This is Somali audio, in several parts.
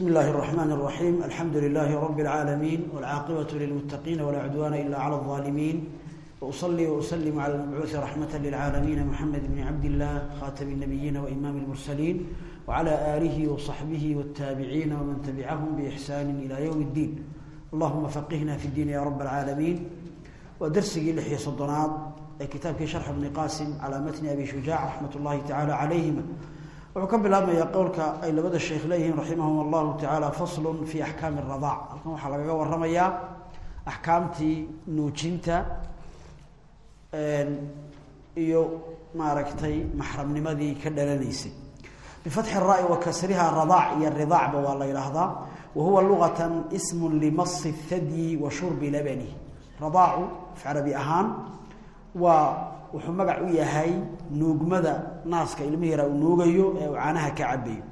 بسم الله الرحمن الرحيم. الحمد لله رب العالمين والعاقبة للمتقين ولا عدوان إلا على الظالمين. وأصلي وأسلم على المبعوث رحمة للعالمين محمد بن عبد الله خاتم النبيين وإمام المرسلين وعلى آله وصحبه والتابعين ومن تبعهم بإحسان إلى يوم الدين. اللهم فقهنا في الدين يا رب العالمين. ودرسي لحية صدنات كتاب شرح ابن قاسم على متن أبي شجاع رحمة الله تعالى عليهما. Wuxuu ka bilaabmayaa qowlka ay labada sheekh leeyihiin raximahum allahu tacaala faslun fi axkaami aradaac halkan waxaa lagaga waramayaa axkaamtii nuujinta iyo maaragtay maxramnimadii ka dhalanaysay bifatxi ra wa kasriha radaac iyo ridaacba waa la yidhaahdaa. Wa lugatan ismu limasi thadyi wa shurbi labani radaacu af carabi ahaan waa wuxuu magac u yahay nuugmada naaska ilmihi yaraa uu nuugayo ee uu caanaha ka cabayo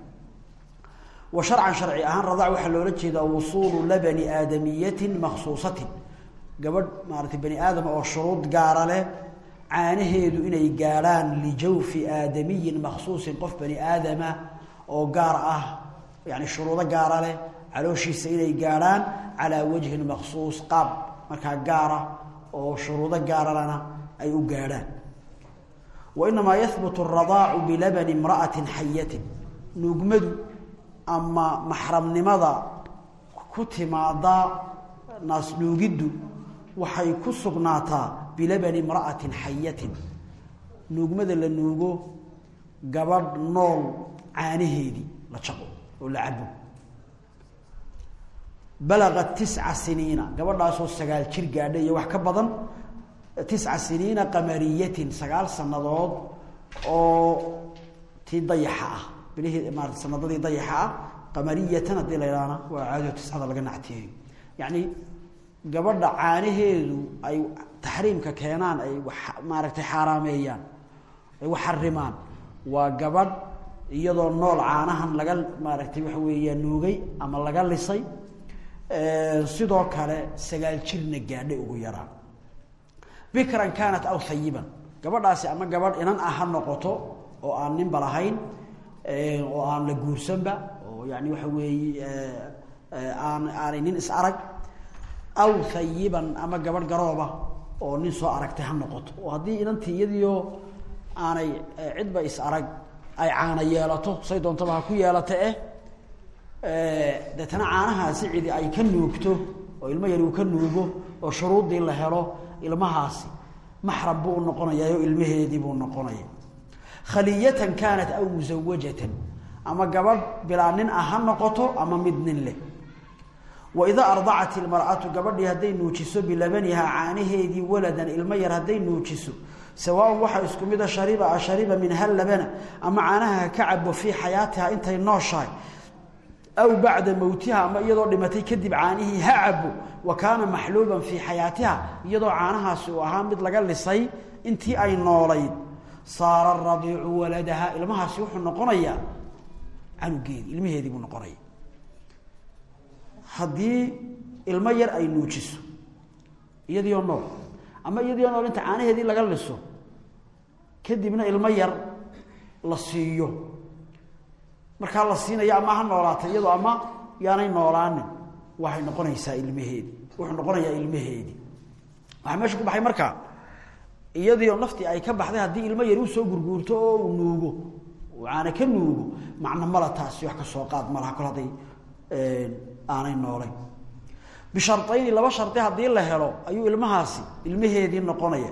wa sharcan sharci ahaan radac waxaa loola jeedaa wusuulu labani aadamiyatin makhsuusatin. Gabadh maaratay bani aadama oo shuruud gaara leh caanaheedu inay gaadhaan lijawfi aadamiyin makhsuusin qof bani aadama oo gaar ah yani shuruudo gaara leh calooshiisa inay gaadhaan calaa wajhin makhsuus qaab. Markaa gaara oo shuruudo gaaralana ay u gaadhaan. Wainamaa yahbutu aradaacu bilabani imra'atin xayatin nuugmadu ama maxramnimada ku timaada naas nuugiddu waxay ku sugnaataa bilabani imra'atin xayatin nuugmada la nuugo gabadh nool caanaheedii la jaqo oo la cabo. Balagat tisca siniina gabadhaasoo sagaal jir gaadha iyo wax ka badan tisca siniina qamariyatin sagaal sanadood oo tii dayaxa ah. Bilihii maarata sanadadii dayaxa ah. Qamariyatan haddii la yidhahna waa caado tiscada laga nactiyeeyo yacni gabadha caanaheedu ay taxriimka keenaan ay maaragtay xaaraameeyaan ay wax xarimaan waa gabadh iyadoo nool caanahan laga maaragtay waxa weeyaa nuugay ama laga lisay. Sidoo kale sagaal jirna gaadhay ugu yaraan bikran kaanat aw hayiban gabadhaasi ama gabadh inan ah ha noqoto oo aan ninba lahayn oo aan la guursanba oo yani waxa weeye aan aanay is arag aw hayiban ama gabadh garooba oo nin soo aragtay ha noqoto. Oo haddii inantii iyadiio aanay cidba is arag ay caana yeelato say doontaba ku yeelata eh deetana caanahaasi cidi ay ka nuugto oo ilmo yari uu ka nuugo oo shuruuddii la helo ilmahaasi. Maxram buu unoqonayaa oo ilmaheedii buu noqonaya. Khaliyatan kaanat aw musawajatan ama gabadh bilaa nin ah ha noqoto ama mid nin leh. Waidaa ardacat ilmar'atu gabadhii hadday nuujiso bilabanihaa caanaheedii waladan ilmo yar hadday nuujiso. Sawaaun waxaa isku mida shariba a shariba min hal labana. Ama caanaha ha ka cabo fii xayaatiha intay nooshahay. Aw bacda mowtiha ama iyadoo dhimatay kadib caanihii ha cabo wa kaana maxluuban fii xayaatiha iyadoo caanahaasi uu ahaa mid laga lisay intii ay noolayd saara radiicu waladaha ilmahaasi wuxuu noqonayaa canugeedi ilmaheedii buu noqonaya. Haddii ilmo yar ay nuujiso iyadiioo nool ama iyadiioo nool inta caanaheedii laga liso kadibna ilmo yar la siiyo. Markaa la siinaya ama ha noolaatay iyadoo ama yaanay noolaanin waxay noqonaysaa ilmaheedii wuxuu noqonayaa ilmaheedii waxaa meesha ku baxay markaa iyadiioo naftii ay ka baxday haddii ilmo yari u soo gurguurto oo uu nuugo uu caana ka nuugo macno mala taasi wax ka soo qaad malaha kol hadday aanay noolayn. Bisharayni laba shardi haddii la helo ayuu ilmahaasi ilmaheedii noqonaya.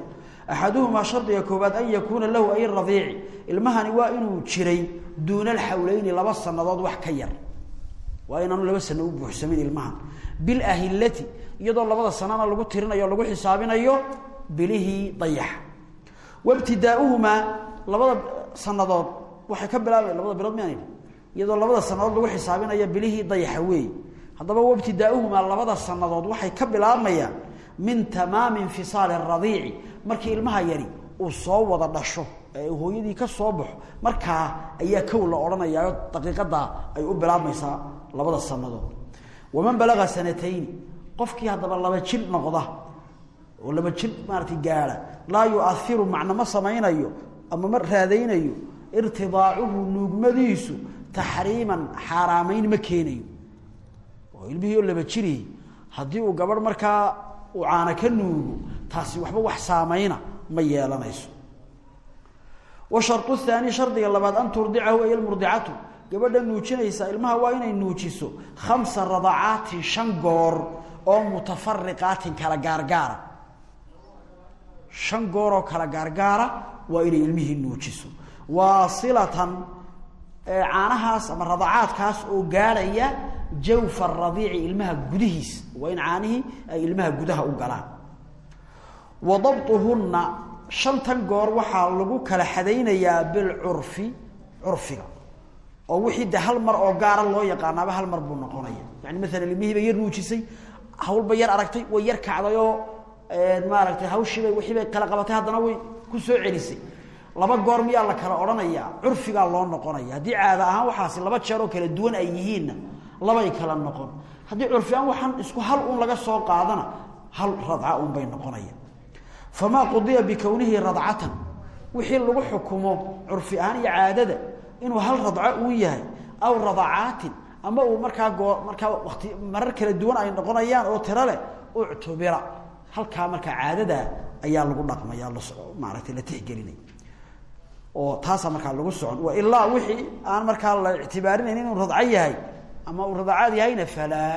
Axaduhumaa shardiga koowaad an yakuuna lahu ay radiici. Ilmahani waa inuu jiray duuna alxawleyni laba sanadood wax ka yar. Waa inaanu laba sano u buuxsamin ilmahan. Bilahilati iyadoo labada sanana lagu tirinayo o lagu xisaabinayo bilihii dayaxa wabtidaauhumaa labada sanadood waxay ka bilaaba labada bilood mian iyadoo labada sanadood lagu xisaabinayo bilihii dayaxa weey. Haddaba wabtidaauhumaa labada sanadood waxay ka bilaabmayaan min tamaami infisaali radiici. Markii ilmaha yari uu soo wada dhasho ee hooyadii ka soo baxo markaa ayaa kow la odhanayaayo daqiiqadaa ay u bilaabmaysaa labada sanadood waman balaga sanatayni qofkii haddaba laba jir noqda oo laba jir maarata gaadha laa yuairu macno ma samaynayo ama ma raadaynayo irtidaacuhu nuugmadiisu taxriiman xaaraamayn ma keenayo. Oo ilmihii laba jiri haddii uu gabadh markaa uu caana ka nuugo taasi waxba wax saamayna ma yeelanayso. Wa shartu thaani shardiga labaad an turdicahu ay almurdicatu gabadha nuujinaysa ilmaha waa inay nuujiso khamsa radacaatin shan goor oo mutafariqaatin kala gaargaara. Shan goor oo kala gaargaara waa inay ilmihii nuujiso. Waasilatan caanahaas ama radacaadkaas oo gaadhaya jawfa radiici ilmaha gudihiis. Waa in caanihii ay ilmaha gudaha u galaan. Wa dabtuhunna shantan goor waxaa lagu kala xadaynayaa bilcurfi curfiga. Oo wixii de hal mar oo gaara loo yaqaanaaba hal mar buu noqonaya. Yani maalan ilmihiiba yar nuujisay hawlba yar aragtay way yar kacday oo maaragtay hawshiibay wixiibay kala qabatay. Haddana way ku soo celisay. Laba goor miyaa la kala odhanayaa curfigaa loo noqonaya. Haddii caada ahaan waxaasi laba jeer oo kala duwan ay yihiinna labay kala noqon. Haddii curfi ahaan waxaan isku hal un laga soo qaadana hal radca un bay noqonaya. Famaa qudiya bikownihi radcatan. Wixii lagu xukumo curfi ahaan iyo caadada inuu hal radco uu yahay aw radacaatin ama uu markaa goo markaa wati marar kala duwan ay noqonayaan oo tiro leh uctubira halkaa markaa caadada ayaa lagu dhaqmaya maaragtay la tixgelinay. Oo taasaa markaa lagu socon. Wa ilaa wixii aan markaa la ictibaarinayn inuu radco yahay ama uu radacaad yahayna falaa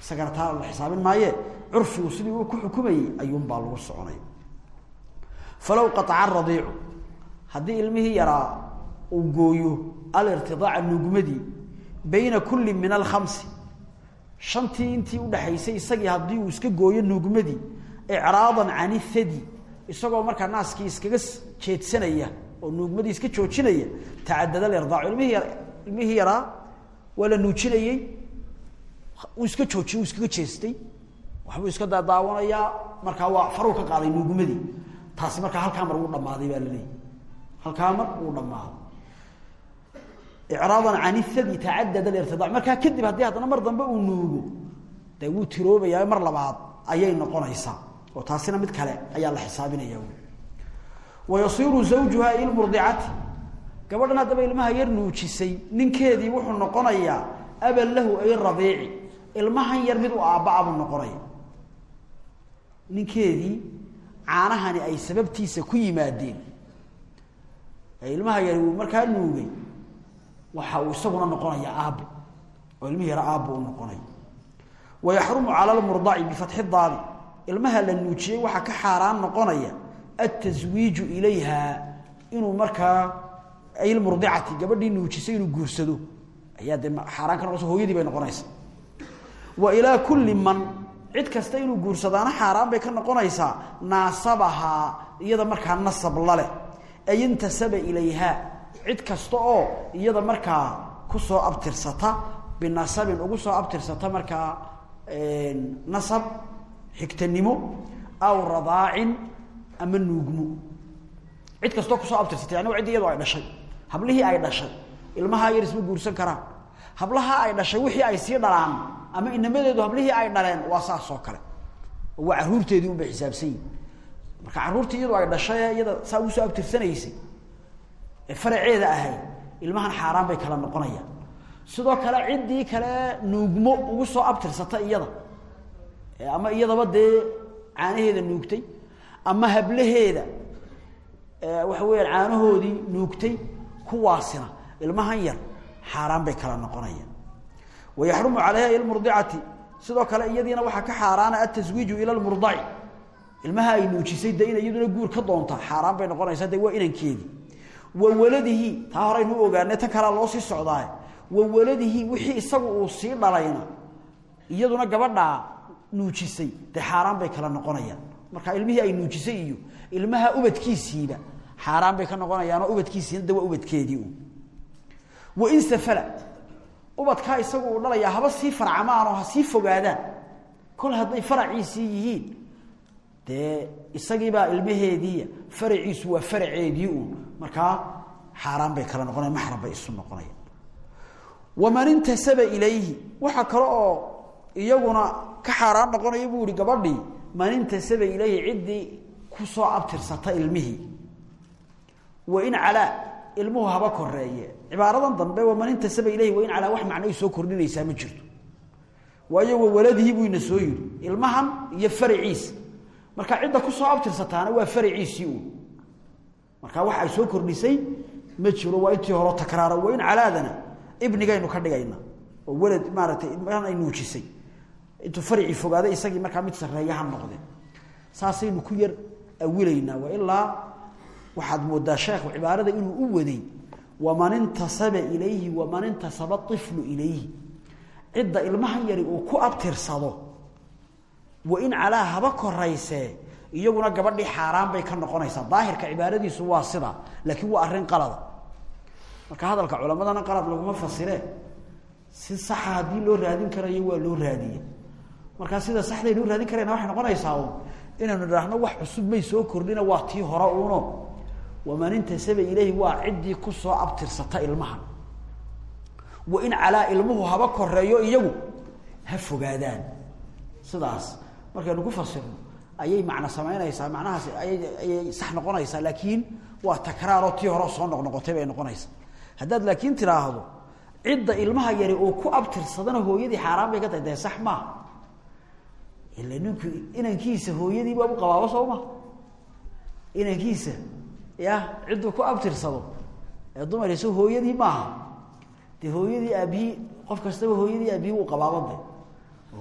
isagana taa la xisaabin maaye curfigu sidii uu ku xukumayey ayuunbaa lagu soconay. Falow qataca radiicu. Haddii ilmihii yaraa uu gooyo alirtidaaca nuugmadii bayna kulli min alkhamsi. Shantii intii udhaxaysay isagii haddii uu iska gooyo nuugmadii icraadan can ithadi isagoo markaa naaskii iskaga jeedsanaya oo nuugmadii iska joojinaya tacadada lirdaacu ilmihii ilmihii yaraa waa la uu iska joojiyey uu iskaga jeestay. Waxbuu iska daadaawanayaa markaa waa faruu ka qaaday nuugmadii. Taasi markaa halkaa mar uu dhamaaday baa laleeyahy halkaa mar uu dhamaaday icraadan can ithadi tacadada lirtidac markaa kadib haddii haddana mar dambe uu nuugo dee wuu tiroobayaa mar labaad ayay noqonaysaa. Oo taasina mid kale ayaa la xisaabinaya wa yasiiru zawjuha ilmurdicati gabadhan haddaba ilmaha yar nuujisay ninkeedii wuxuu noqonayaa aban lahu ay radiici ilmahan yar mid u aabba-a buu noqonaya. Ninkeedii caanahani ay sababtiisa ku yimaadeen. Ee ilmaha yari uu markaa nuugay waxa uu isaguna noqonaya aabbo oo ilmihi yara aabbo u noqonaya wa yaxrumu cala lmurdaci bifatxi daali ilmaha la nuujiyey waxaa ka xaaraan noqonaya altaswiiju ilayha inuu markaa ay lmurdicati gabadhii nuujisay inuu guursado. Ayaa dee xaaraan ka noqonaysa hooyadii bay noqonaysaa. Wa ilaa kulli man cid kasta inuu guursadaana xaaraan bay ka noqonaysaa naasabahaa iyada markaa nasab laleh ay intasaba ilayha cid kasta oo iyada markaa ku soo abtirsata binasabin ugu soo abtirsata markaa nasab xigtanimo aw radaacin ama nuugmo. Cid kastoo ku soo abtirsata yani waa ciddi iyadoo ay dhashay. Hablihii ay dhashay. Ilmahaa yar isma guursan karaan. Hablaha ay dhashay wixii ay sii dhalaan ama inamadeedu hablihii ay dhaleen waa saas oo kale. Waa caruurteedii un bay xisaabsan yihiin marka carruurtii iyadoo ay dhashay iyada saa ugu soo abtirsanaysay ee faraceeda ahayd ilmahan xaaraan bay kala noqonayaan sidoo kale ciddii kale nuugmo ugu soo abtirsata iyada. Ama iyadaba dee caanaheeda nuugtay ama hablaheeda waxa weeyaan caanahoodii nuugtay kuwaasina ilmahan yar xaaraan bay kala noqonayaan wa yaxrumu calayha ilmurdicati sidoo kale iyadiina waxaa ka xaaraana ataswiiju ila lmurdaci ilmaha ay nuujisay de ina iyaduna guur ka doonta xaaraan bay noqonaysaa de waa inankeedii wa waladihi taa horeynu ogaane tan kalea loo sii socdaa wa waladihi wixii isagu uu sii dhalayna iyaduna gabadhaa nuujisay. Dee xaaraan bay kala noqonayaan. Marka ilmihii ay nuujisay iyo ilmaha ubadkiisiiba xaaraan bay ka noqonayaanoo ubadkiisiina de waa ubadkeedii u wain safala ubadkaa isagu uu dhalayaa haba sii farcamaan oo ha sii fogaadaan. Kol hadday faraciisii yihiin dee isagiibaa ilmaheediiya faraciisu waa faraceedii uun markaa xaaraan bay kala noqonayan maxram bay isu noqonayaan waman intasaba ilayhi waxaa kale oo iyaguna ka xaaraan noqonaya buu ihi gabadhii man intasaba ilayhi ciddii ku soo abtirsata ilmihii. Wain calaa ilmuhu haba koreeye cibaaradan dambe waman intasaba ilayhi wain calaa wax macno ay soo kordhinaysaa ma jirto. Waayo wa waladihi buu soo yidhi ilmahan iyo faraciisa marka cidda ku soo abtirsataana waa faraciisii uun marka waxa ay soo kordhisay ma jiro waa intii hore takraara waa in calaadana ibnigaynu ka dhigayna. Oo walad maaragtay ilmahan ay nuujisay. Intuu farci fogaaday isagii markaa mid sarreeya ha noqde saasaynu ku yar awilaynaa wa ilaa waxaad moodaa sheekhu cibaarada inuu u waday waman intasaba ilayhi waman intasaba iflu ilayhi. Cidda ilmahan yari uu ku abtirsado. Wa in calaa haba koraysee iyaguna gabadhii xaaraan bay ka noqonaysaa. Daahirka cibaaradiisu waa sida laakiin waa arrin qalada marka hadalka culamadana qalad laguma fasiree si saxa haddii loo raadin karayo waa loo raadiye markaa sida saxday loo raadin karayna waxay noqonaysaa un inaynu idhaahno wax cusub may soo kordhina waa tii hore uuno. Waman intasaba ilayhi waa ciddii ku soo abtirsata ilmahan. Wa in calaa ilmuhu haba koreeyo iyagu ha fogaadaan. Sidaas. Markaynu ku fasirno ayay macno samaynaysaa macnahaas ayay ayay sax noqonaysaa laakiin waa takraaroo tii hore soo noqnoqotay bay noqonaysaa. Haddaad laakiin tiraahdo cidda ilmaha yari uu ku abtirsadana hooyadii xaaraan bay ka tahay dee sax maaha ila ninku inankiisa hooyadii baa u qabaabo soo ma inankiisa ya cidduu ku abtirsado ee dumariisa hooyadii maaha dee hooyadii aabihii qof kastaba hooyadii aabihii uu qabaabo de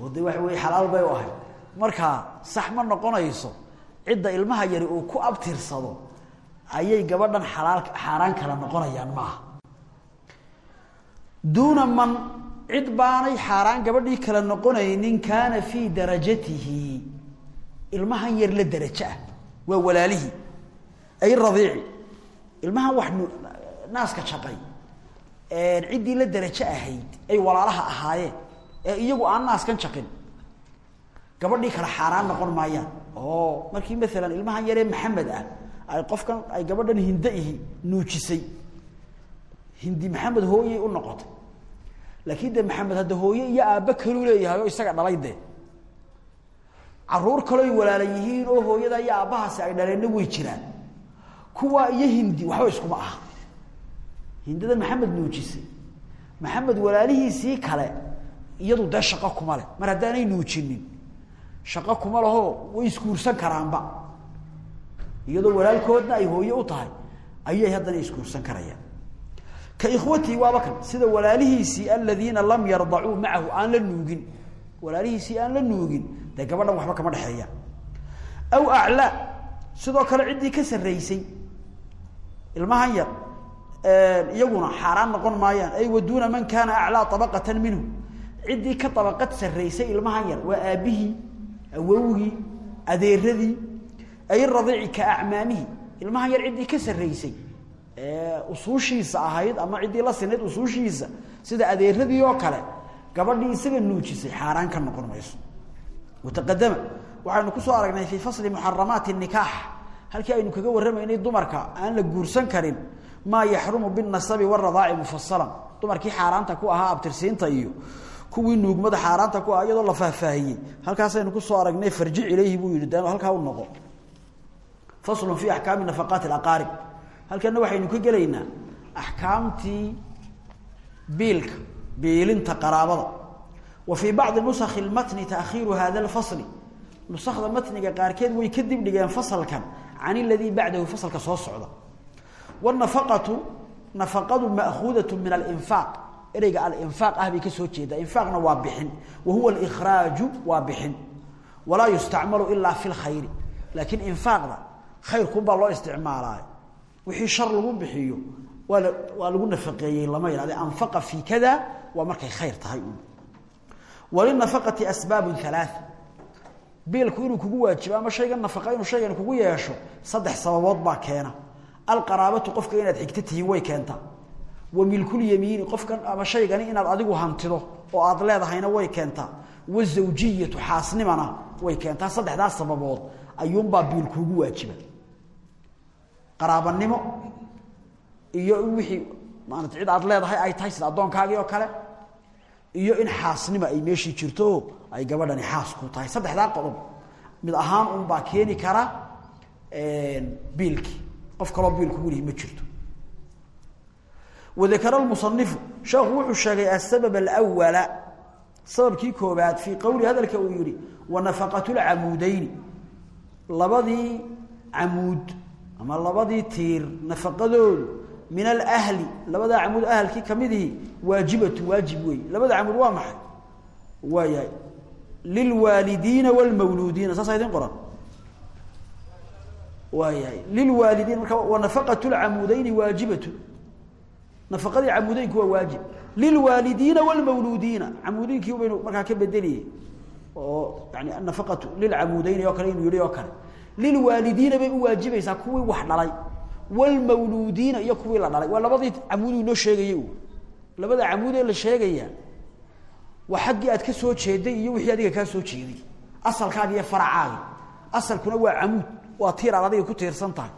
oo de waxa weye xalaal bay u ahay markaa sax ma noqonayso cidda ilmaha yari uu ku abtirsado ayay gabadhan xalaal xaaraan kala noqonayaan maaha duuna man cid baanay xaaraan gabadhii kala noqonaynin kaana fii darajatihi. Ilmahan yar la derajo ah waa walaalihii ay radiici. Ilmahan wax naaska jaqay ciddii la derajo ahayd ay walaalaha ahaayeen ee iyagu aan naaskan jaqin gabadhii kale xaaraan noqon maayaan oo markii maalan ilmahan yaree maxamed ah ay qofkan ay gabadhan hinde ihi nuujisay. Hindi maxamed hooyay u noqotay. Laakiin de maxamed hadda hooye iyo aabba kaluu leeyahay oo isaga dhalay de carruur kaloy walaala yihiin oo hooyada iyo aabbahaasi ay dhaleenna way jiraan. Kuwaa iyo hindi waxba iskuma aha. Hindadan maxamed nuujisay. Maxamed walaalihiisii kale iyadu dee shaqo kuma leh. Mar haddaanay nuujinin shaqo kuma laho way isguursan karaanba. Iyadoo walaalkoodna ay hooye u tahay ayay haddana isguursan karayaan. Ka ikhwatii waaba kan sida walaalihiisii aladiina lam yardacuu macahu aan la nuugin. Walaalihiisii aan la nuugin dee gabadhan waxba kama dhexeeyaan aw aclaa sidoo kale ciddii ka sarraysay ilmahan yar iyaguna xaaraan noqon maayaan ay waduuna man kaana aclaa abaqatan minhu. Ciddii ka abaqad sarraysay ilmahan yar waa aabbihii awowgii adeeradii ay radiici ka acmaamihi. Ilmahan yar ciddii ka sarraysay. Usuushiisa ahayd ama ciddii la sinayd usuushiisa. Sida adeeradii oo kale gabadhii isaga nuujisay. Xaaraan ka noqon mayso. Wataqadama waxaynu ku soo aragnay fii fasli muxaramaati nikaax. Halkii aynu kaga warramaynay dumarka aan la guursan karin maa yaxrumu binasabi waradaaci mufasalan dumarkii xaaraanta ku ahaa abtirsiinta iyo kuwii nuugmada xaaraanta ku ah iyadoo la faahfaahiyey. Halkaasaynu ku soo aragnay farjic ilayhi buu yihi dan halkaa u noqo. Faslun fii axkaami nafaqaati alaqaarib. Halkana waxaynu ka gelaynaa axkaamtii biilka biilinta qaraabada. Wa fii bacdi nusakhi lmatni taakhiiru hada lfasli nusakda matniga qaarkeed way ka dib dhigeen fasalkan can iladii bacdahu fasalka soo socda. Wanafaqatu nafaqadu ma'khuudatu min alinfaaq ereyga alinfaaq ah bay ka soo jeedaa. Infaaqna waa bixin. Wa huwa alikhraaju waa bixin. Walaa yustacmalu ilaa fi lkhayri laakiin infaaqda khayrkunbaa loo isticmaalaa. Wixii shar lagu bixiyo waa la waa lagu nafaqeeyey lama yidhahde anfaqa fii kada waa markay khayr tahay. Un walinafaqati asbaabun halaaa biilku inuu kugu waajibo ama shaygan nafaqa inuu shaygan kugu yeesho saddex sababood baa keena. Alqaraabatu qofka inaad xigto tihiin way keentaa wa milkulyamiini qofkan ama shaygani inaad adigu hantido oo aad leedahayna way keentaa. Wazawjiyatu xaasnimana way keentaa. Saddexdaas sababood ayuunbaa biil kuugu waajiba. Qaraabanimo iyo wixii maarata cid aad leedahay ay tahay sida addoonkaagii oo kale iyo in xaasnimo ay meeshii jirto ay gabadhani xaas ku tahay. Saddexdaa qodob mid ahaan unbaa keeni kara biilkii. Qof kaloo biil kugu lihi ma jirto wadakara lmusanifu sheekhu wuxuu sheegay asabab alawala sababkii koobaad fii qowli hadalka uu yihi wa nafaqatulcamuudayni labadii camuud ama labadii tiir nafaqadoodu min alahli labada camuud ahalkii kamidihii waajibatu waajib wey labada camuud waa maxay? Waa yahay lilwaalidiina wlmawluudiina saasaa idin qoran. Waa yahay lilwaalidiin marka wanafaqat lcamuudayni waajibatu nafaqadii camuudeynku waa waajib. Lilwaalidiina wlmawluudiina camuudinkii baynu markaa ka bedeliyey oo yani nafaqatu lilcamuudeyni oo kale inuu yihi oo kale. Lilwaalidiina bay u waajibaysaa kuwii wax dhalay. Wlmawluudiina iyo kuwii la dhalay. Waa labadii camuud inoo sheegayey labada camuud la sheegaya waa xaggii aad ka soo jeeday iyo wixii adiga kaa soo jeeday. Asalkaagi iyo faracaagi. Asalkuna waa camuud. Waa tiir aad adiga ku tiirsan tahay.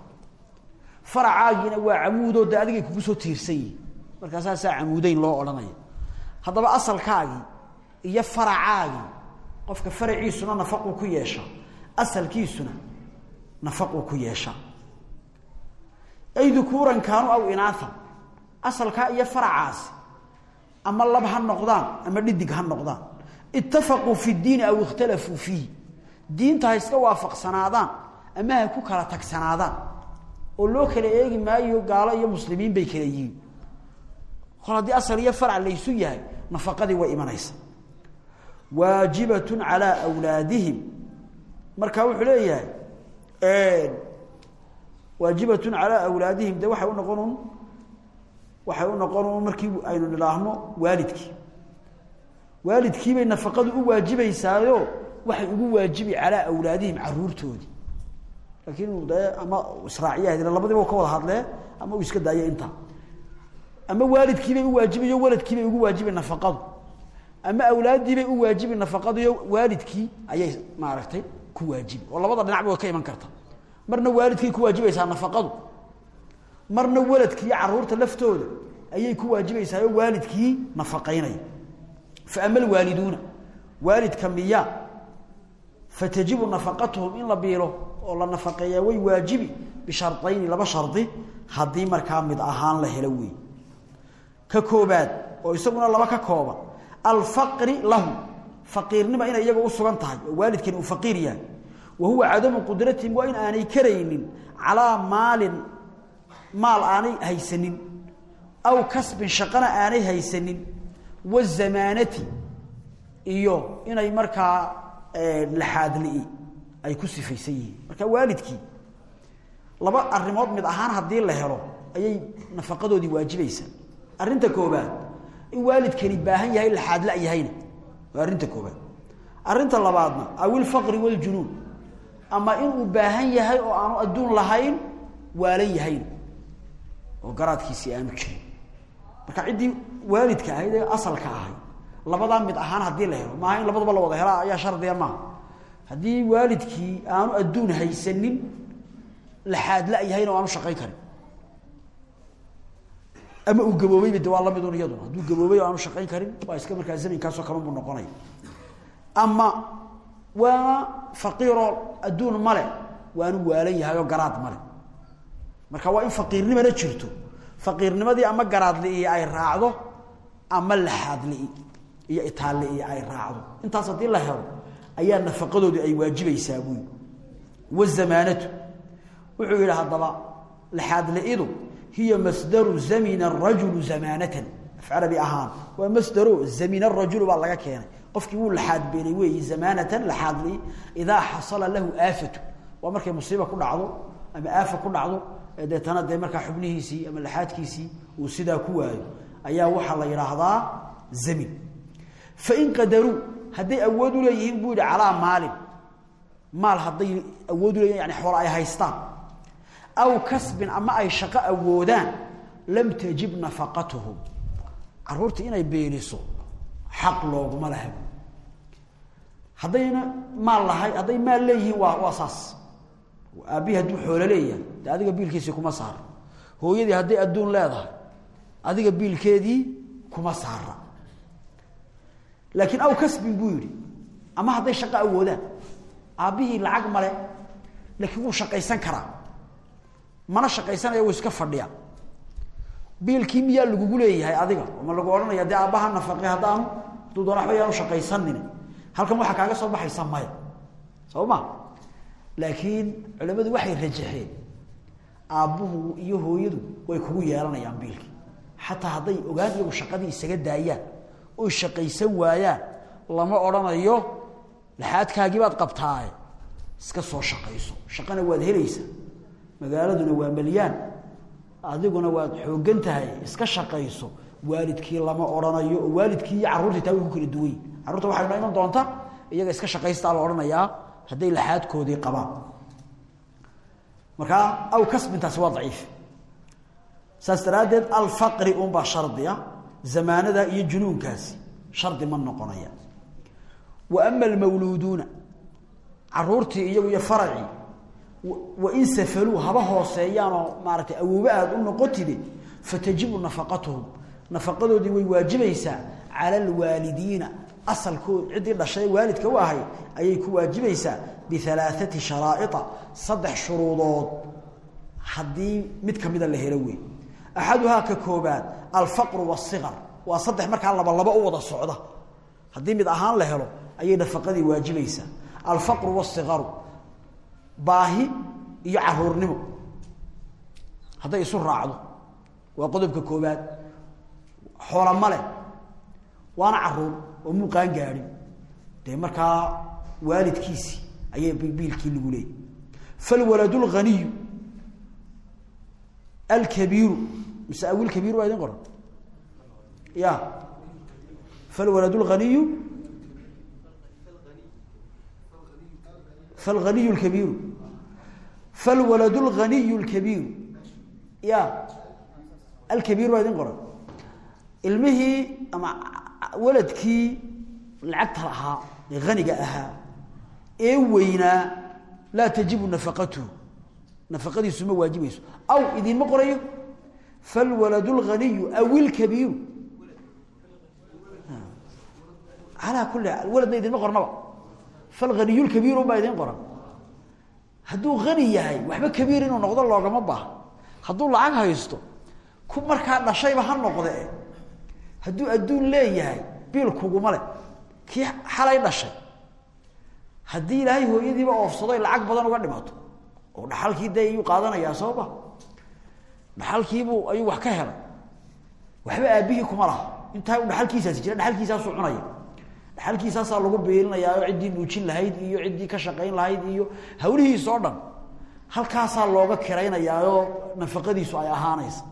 Faracaagiina waa camuudoo de adigay kugu soo tiirsan yihiin markaa saasaa camuudeyn loo odhanaya haddaba asalkaagii iyo faracaagii qofka faraciisuna nafaquu ku yeesha. Asalkiisuna nafaquu ku yeesha. Ay dukuuran aw inaathan. Asalkaa iyo faracaasi ama lab ha noqdaan ama dhidig ha noqdaan. Itafaquu fi diini aw ikhtalafuu fiihi. Diinta ha iska waafaqsanaadaan ama ha ku kala tagsanaadaan. Oo loo kala eegi maayo gaalo iyo muslimiin bay kala yihiin kol haddii asal iyo farac laysu yahay nafaqadii way imanaysa. Waajibatun calaa awlaadihim. Marka wuxuu leeyahay waajibatun calaa awlaadihim de waxay unoqon un waxay u noqon un markii aynu nidhaahno waalidkii. Waalidkiibay nafaqadu u waajibaysaayo waxay ugu waajibi calaa awlaadihim caruurtoodii. Laakiin de ama israaciyaha labadiiba ka wada hadlee ama uu iska daayo intaa ama waalidkiibay u waajibayo waladkiibay ugu waajibi nafaqadu. Ama awlaaddiibay u waajibi nafaqaduyo waalidkii ayay maaragtay ku waajibi oo labada dhinacba way ka iman karta. Marna waalidkay ku waajibaysaa nafaqadu. Marna waladkii carruurta laftooda ayay ku waajibaysaayo waalidkii nafaqaynaya fa ama alwaaliduuna waalidka miya fatajibu nafaqatuhum in la biilo oo la nafaqeeyaa way waajibi bishardayni laba shardi haddii markaa ka koobaad oo isaguna laba ka kooban alfaqri lahu faqiirnima inay iyaga u sugan tahay oo waalidkani uu faqiir yahay. Wa huwa cadamu qudratihim waa in aanay karaynin calaa maalin maal aanay haysanin. Aw kasbin shaqana aanay haysanin. Wazamaanati iyo inay markaa laxaadli ay ku sifaysan yihiin. Marka waalidkii laba arimood mid ahaan haddii la helo ayay nafaqadoodii waajibaysaa arrinta koobaad in waalidkani baahan yahay laxaadla yahayna waa arrinta koobaad. Arrinta labaadna awilfaqri waljunuun ama inuu baahan yahay oo aanu adduun lahayn waalan yahayna oo garaadkiisii aanu jirin. Marka ciddii waalidka ahayd ee asalka ahayd labadaa mid ahaan haddii la helo maaha in labadaba la wada helaa ayaa shardiga maaha haddii waalidkii aanu adduun haysanin laxaadla yahayna o aanu shaqayn karin ama uu gaboobayba de waa la midun iyaduna. Hadduu gaboobay oo aanu shaqayn karin waa iska markaa zaminkaasoo kale buu noqonaya ama waana faqiiroo adduun male waanu waalan yahay oo garaad male marka waa in faqiirnimana jirto. Faqiirnimadii ama garaadli ay raacdo ama laxaadli iyo itaalli ay raacdo. Intaas haddii la helo ayaa nafaqadoodii ay waajibaysaa buy wazamaanatu wuxuu yidhi haddaba laxaadli-idu hiya masdaru zamina arajulu zamaanatan af carabi ahaan waa masdaro zamina arajulu baa laga keenay qofkii wuu laxaadbeelay weeyi zamaanatan laxaadli idaa xasala lahu aafatu waa markay musiiba ku dhacdo ama aafa ku dhacdo deetana dee markaa xubnihiisii ama laxaadkiisii uu sidaa ku waayo ayaa waxaa la yidhaahdaa zamin fain qadaruu hadday awood u leeyihiin buu yihi calaa maalin maal hadday awood u leeyihiin yani xoola ay haystaan aw kasbin ama ay shaqo awoodaan lam tajib nafaqatuhum caruurtii inay beeliso xaq looguma laha haddayna maal lahay hadday maal leeyihiin waa waa saas aabbihi hadduu xoolo leeyahay de adiga biilkiisii kuma saara hooyadii hadday adduun leedahay adiga biilkeedii kuma saara laakiin aw kasbin buu yidhi ama hadday shaqo awoodaan aabbihii lacag male laakiin wuu shaqaysan mana shaqaysanaya wuu iska fadhiya biilkii miyaa lagugu leeyahay adiga? Ma lagu odhanaya dee aabbaha nafaqe haddaanu hadduu doona waxba yaanu halkan waxaa kaaga soo baxaysa maya. Soo laakiin culamadu waxay rajaxeen aabbuhu iyo hooyadu way kugu yeelanayaan biilkii. Xataa hadday ogaan iyagu shaqadii isaga daayaan oy shaqaysan waayaan lama odhanayo laxaadkaagii baad qabtaaye. Iska soo shaqayso. Shaqana waad helaysaa magaaladuna waa malyaan. Adiguna waad xooggan tahay iska shaqayso waalidkii lama odhanayo oo waalidkii iyo carruurtii taa way ku kala duwan yihiin carruurta waxay noo iman doonta iyaga iska shaqaystaa la odhanayaa hadday laxaadkoodii qabaan. Markaa aw kasbintaasi waa daciif. Saas daraaddeed alfaqri unbaa shardiya zamaanada iyo junuunkaasi shardi ma noqonaya. Wa ama almawluuduuna caruurtii iyagu iyo faracii wain safaluu haba hooseeyaanoo maaratay awoobe aad u noqotide fatajibu nafaqatuhum. Nafaqadoodii way waajibaysaa cala alwaalidiina asalkood ciddii dhashay waalidka u ahay ayay ku waajibaysaa bialaaati sharaa'ia saddex shuruudood. Haddii mid kamida la helo wey axaduhaa ka koobaad alfaqru waasiqar waa saddex markaa laba laba u wada socda. Haddii mid ahaan la helo ayay nafaqadii waajibaysaa. Alfaqru waasiqaru baahi iyo caruurnimo hadday isu raacdo waa qodobka koobaad xoola male waana carruur oo muuqaan gaadhin dee markaa waalidkiisii ayay biilkii lagu leeyay. Falwaladu lghaniyu alkabiiru. Mise awilkabiiru waa idin qoran? Ya falwaladu lghaniyu falghaniyu lkabiiru falwaladu lghaniyu lkabiiru ya alkabiir waa idin qoran ilmihii ama waladkii lacagta lahaa ee haniga ahaa ee weynaa laa tajibu nafaqatuhu nafaqadiisu ma waajibayso aw idinma qorayo falwaladu lghaniyu aw ilkabiiru alaa kuli waladna idinma qornaba falghaniyu lkabiiru baa idin qoran. Hadduu hani yahay waxba kabiir inuu noqdo loogama baaha hadduu lacag haysto ku markaa dhashayba ha noqde. Hadduu adduun leeyahay biil kuguma le kii xalay dhashay? Haddii ilaahay hooyadiiba oofsadoy lacag badan uga dhimato oo dhaxalkii dee iyuu qaadanayaa sooma dhaxalkiibuu ayuu wax ka helay. Waxba aabbihii kuma laha. Intaa u dhaxalkiisaasi jira dhaxalkiisaasuu cunaya dhaxalkiisaasaa lagu biilinayaa oo ciddii nuujin lahayd iyo ciddii ka shaqayn lahayd iyo hawlihiis oo dhan. Halkaasaa looga kiraynayaayoo nafaqadiisu ay ahaanaysa.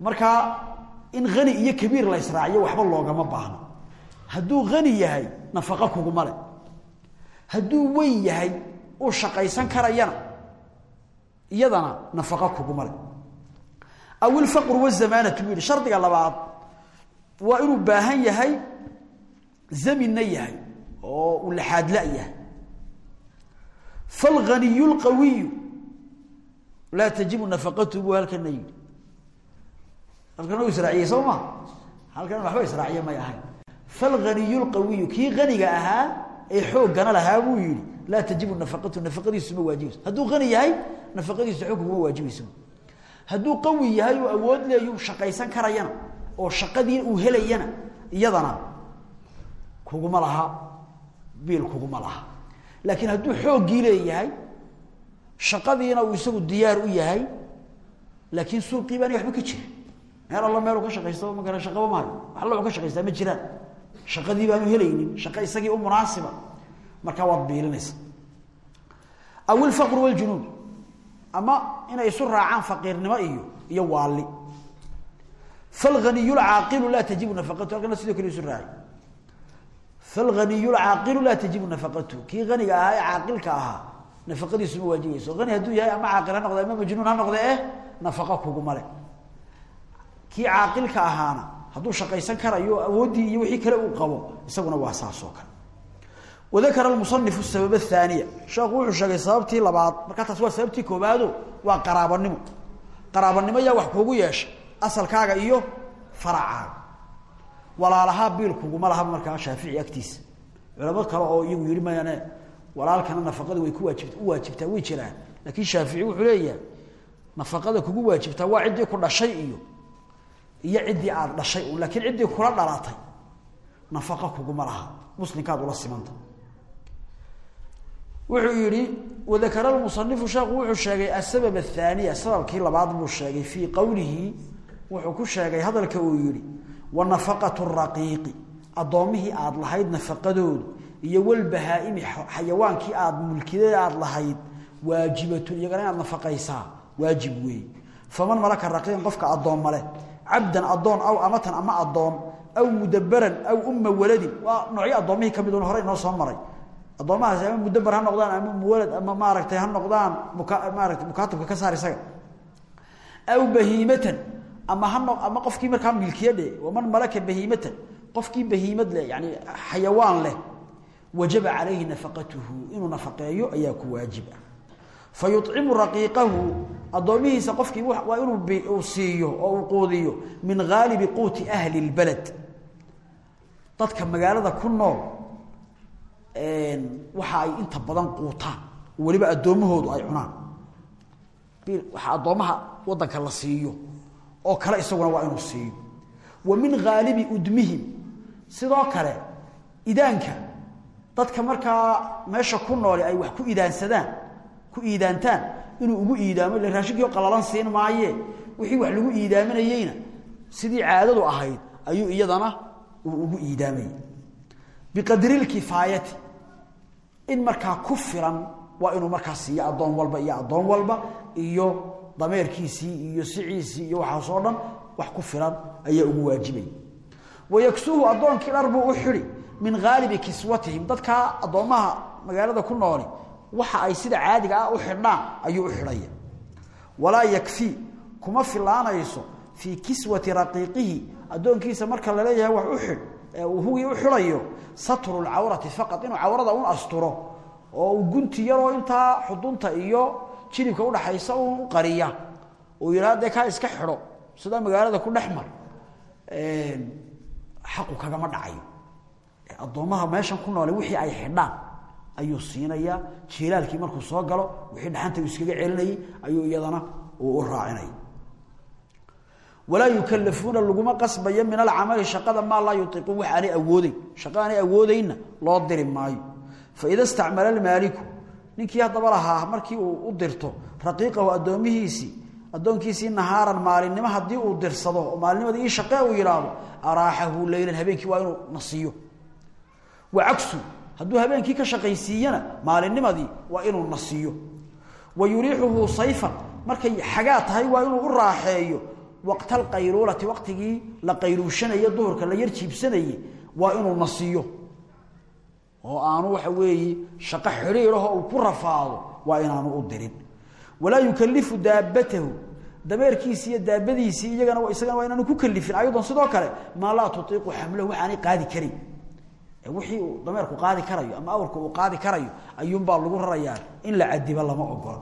Markaa in hani iyo kabiir la israaciyo waxba loogama baahno hadduu hani yahay nafaqo kuguma le hadduu weyn yahay uu shaqaysan karayana iyadana nafaqo kuguma le aw ilfaqru wazamaanatu buu yihi shardiga labaad waa inuu baahan yahay zaminna yahay oo uu laxaadla yahay. Falghaniyu lqawiyu laa tajibu nafaqatuhu buu halkana yidhi. Halkan u israaciyey soo ma? Halkan waxba israaciye may ahayn. Falghaniyu lqawiyu kii haniga ahaa ee xooggana lahaa buu yihi laa tajibu nafaqatu nafaqadiisu ma waajibayso hadduu hani yahay nafaqadiisu xoog kuma waajibayso hadduu qawi yahay oo awood leeyu shaqaysan karayana oo shaqadii uu helayana iyadana kuguma laha biil kuguma laha. Laakiin hadduu xooggii leeyahay shaqadiina uu isagu diyaar u yahay laakiin suuqii baani waxba ka jira meel alla meelu ka shaqaysta ma gara shaqaba maayo. Wax alla ka shaqaystaa ma jiraan. Shaqadii baanu helaynin shaqo isagii u munaasiba. Markaa waad biilinaysa. Aw ilfaqru waljunuun ama inay isu raacaan faqiirnimo iyo iyo waali falghaniyu lcaaqilu laa tajibu nafaqatu halkana sidoo kale isu raaci falghaniyu lcaaqilu laa tajibu nafaqatu kii haniga ahaa ee caaqilka ahaa nafaqadiisu ma waajibayso hani hadduu yahay ama caaqil ha noqde ama majnuun ha noqde eh nafaqo kuguma le kii caaqilka ahaana hadduu shaqaysan karayo awooddii iyo wixii kale uu qabo isaguna waa saasoo kale wadakara almusanifu sabab athaaniya sheekhu wuxuu taas waa sababtii koobaado waa qaraabanimo qaraabanimo yaa wax kuugu yeesha asalkaaga iyo faracaaga walaalahaa biil kuguma laha markaa shaafici agtiisa culamo kale oo iyagu yihi mayane walaalkana nafaqada way ku waajibta u waajibtaa way jiraan. Laakiin shaafici wuxuu leeyahay nafaqada kugu waajibtaa waa ciddii ku dhashay iyo iyo ciddii aada dhashay un laakiin ciddii kula dhalatay nafaqa kuguma laha. Muslimkaad ula simanta. Wuxuu yihi wadakara lmusanifu sheekhu wuxuu sheegay asabab athaaniya sababkii labaad buu sheegay fii qowlihi wuxuu ku sheegay hadalka uu yihi wanafaqatu raqiiqi. Addoomihii aada lahayd nafaqadoodu iyo walbahaa-imi xayawaankii aada mulkida aada lahayd waajibatun iyagana inaad nafaqaysaa waajib weey faman malaka raqiiqan qofka addoomma leh. Cabdan addoon aw amatan ama addoon aw mudabaran aw umma waladin. Waa noocyo addoommihii ka midun hore inoo soo maray. Addoomahaasi ama mudabar ha noqdaan ama muwalad ama maaragtay ha noqdaan muka maarata mukaatabka ka saar isaga. Aw bahiimatan ama ama qofkii markaa milkiyadhe waman malaka bahiimatan qofkii bahiimad leh yani xayawaan leh wajaba calayhi nafaqatuhu inuu nafaqeeyo ayaa ku waajib ah. Fa yucimu raqiiqahu addoomihiisa qofkii waa inuu siiyo oo uu quudiyo min haalibi quuti ahli lbalad. Dadka magaalada ku nool waxa ay inta badan quutaan weliba addoommahoodu ay cunaan. Waxa addoommaha waddanka la siiyo oo kale isaguna waa inuu siiyo. Wa min haalibi udmihim. Sidoo kale idaanka. Dadka markaa meesha ku nooli ay wax ku idaansadaan ku iidaantaan inuu ugu iidaamo ila raashinkii qalalan siin maaye wixii wax lagu iidaaminayeyna sidii caadadu ahayd ayuu iyadana uu ugu iidaamayay biqadri lkifaayati in markaa ku filan waa inuu markaa siiyo addoon walba iyo addoon walba iyo dameerkiisii iyo siciisii iyo waxaasoo dhan wax ku filan ayaa ugu waajibay. Wayaksuuhu addoonkii dhar buu u xidhi min haalibi kiswatihim dadkaa addoommaha magaalada ku nooli waxa ay sida caadiga ah u xidhaan ayuu u xidhaya walaa yakfii kuma filaanayso fii kiswati raqiiqihi addoonkiisa marka la leeyahay wax u xidh ee u xidhayo satru lcawrati faqad inuu cawrada un asturo oo uu gunti yaroo intaa xudunta iyo jilibka udhaxaysa u qariya. Uu yidhaha dee iska xidho. Sidaa magaalada ku dhex mar xaqu kagama dhacayo. Addoommaha meeshan ku noole wixii ay xidhaan ayuu siinayaa. Jiilaalkii markuu soo galo wixii dhaxanta uu iskaga celinayay ayuu iyadana uu u raacinaya walaa yukalafuuna laguma qasbayo min alcamali shaqada maa laa yuiquun wax aanay awoodeyn shaqa aanay awoodeynna loo diri maayo. Faida istacmala almaaliku ninkii haddaba lahaa markii uu u dirto raqiiqahu addoomihiisii addoonkiisii nahaaran maalinimo haddii uu dirsado oo maalinnimadii ii shaqee uu yidhaahdo araaxahu leylan habeenkii waa inuu nasiiyo. Wa cagsu hadduu habeenkii ka shaqaysiiyana maalinnimadii waa inuu nasiiyo. Wa yuriixuhu sayfan markay xagaa tahay waa inuu u raaxeeyo. Waqta alqayluulati waqtigii la qayluushanaye duhurka la yar jiibsanaye waa inuu nasiiyo oo aanu waxa weeye shaqo xidhiidhaho uu ku rafaado waa inaanu u dirin. Walaa yukalifu daabatahu dameerkiisi iyo daabadiisii iyagana isagana waa inaanu ku kalifin ayadoon sidoo kale maa laa tutiiqu xamlahu waxaanay qaadi karin. Wixii uu dameerku qaadi karayo ama awrku uu qaadi karayo ayuunbaa lagu rarayaa in la cadibo lama ogola.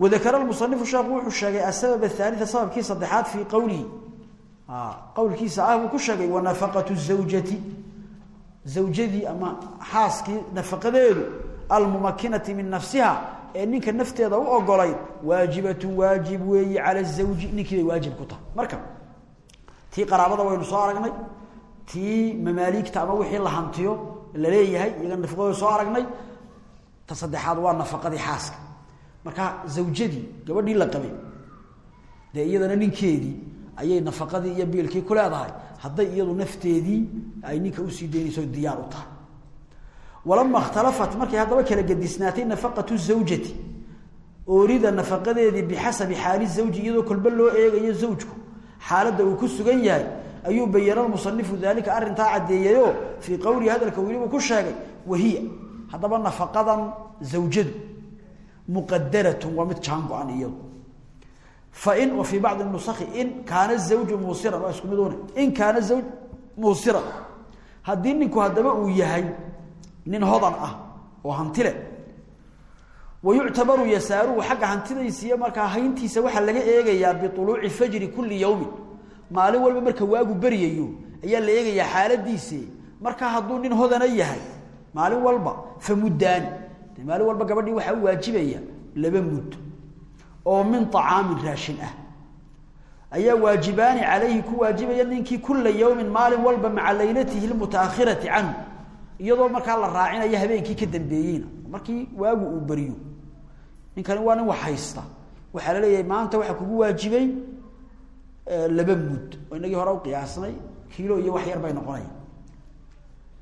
Wadakara musanifu sheekhu wuxuu sheegay asabab athaalia sababkii saddexaad fii qowlihi qowlkiisa ah buu ku sheegay wanafaqatu zawjati zawjadii ama xaaskii nafaqadeedu almumakinati min nafsiha ee ninka nafteeda u ogolayd waajibatun waajib weeyi cala zawji ninkii bay waajib ku tahay. Marka tii qaraabada waynu soo aragnay tii mamaaligta ama wixii la hantiyo la leeyahay iyaga nafaqadooda soo aragnay ta saddexaad waa nafaqadii xaaska. Marka ayay nafaqadii iyo biilkii ku leedahay. Hadday iyadu nafteedii ay ninka u sii daynayso diyaar u tahay. Walama ikhtalafat markay haddaba kala gedisnaatay nafaqatu zawjati. Oorida nafaqadeedii bixasabi xaali zawji iyadoo kolba loo eegayo zawjku. Xaaladda uu ku sugan yahay ayuu bayana musanifu daalika arrintaa caddeeyayo fii qowlihi hadalka welibuu ku sheegay wahiya haddaba nafaqadan zawjadu muqadaratun waa mid jaan go-an iyadu wa fii bacdi nusakhi in kaana zawju muusiran waa isku mid une in kaana zawj muusiran haddii ninku haddaba uu yahay nin hodan ah oo hantile wa yuctabaru yasaaruhu xagga hantidaysiiyo markaa hayntiisa waxaa laga fajri kulli yowmin maalin walba marka waagu beryayo ayaa la eegayaa xaaladiise markaa hadduu nin hodana yahay maalin walba fa muddaani maalin walba gabadhii waxaa u waajibaya laba mud oo min acaamin raashin ah. Ayaa waajibaani calayhi ku waajibaya ninkii kula yawmin maalin walba maca laylatihi lmutaakhirati canhu iyadoo markaa la raacinayo habeenkii ka dambeeyeyna. Markii waagu uu beriyo ninkani waa nin wax haysta la leeyahay maanta waxaa kugu waajibay laba mud oo inagii hore uqiyaasnay kiilo iyo wax yar bay noqonaya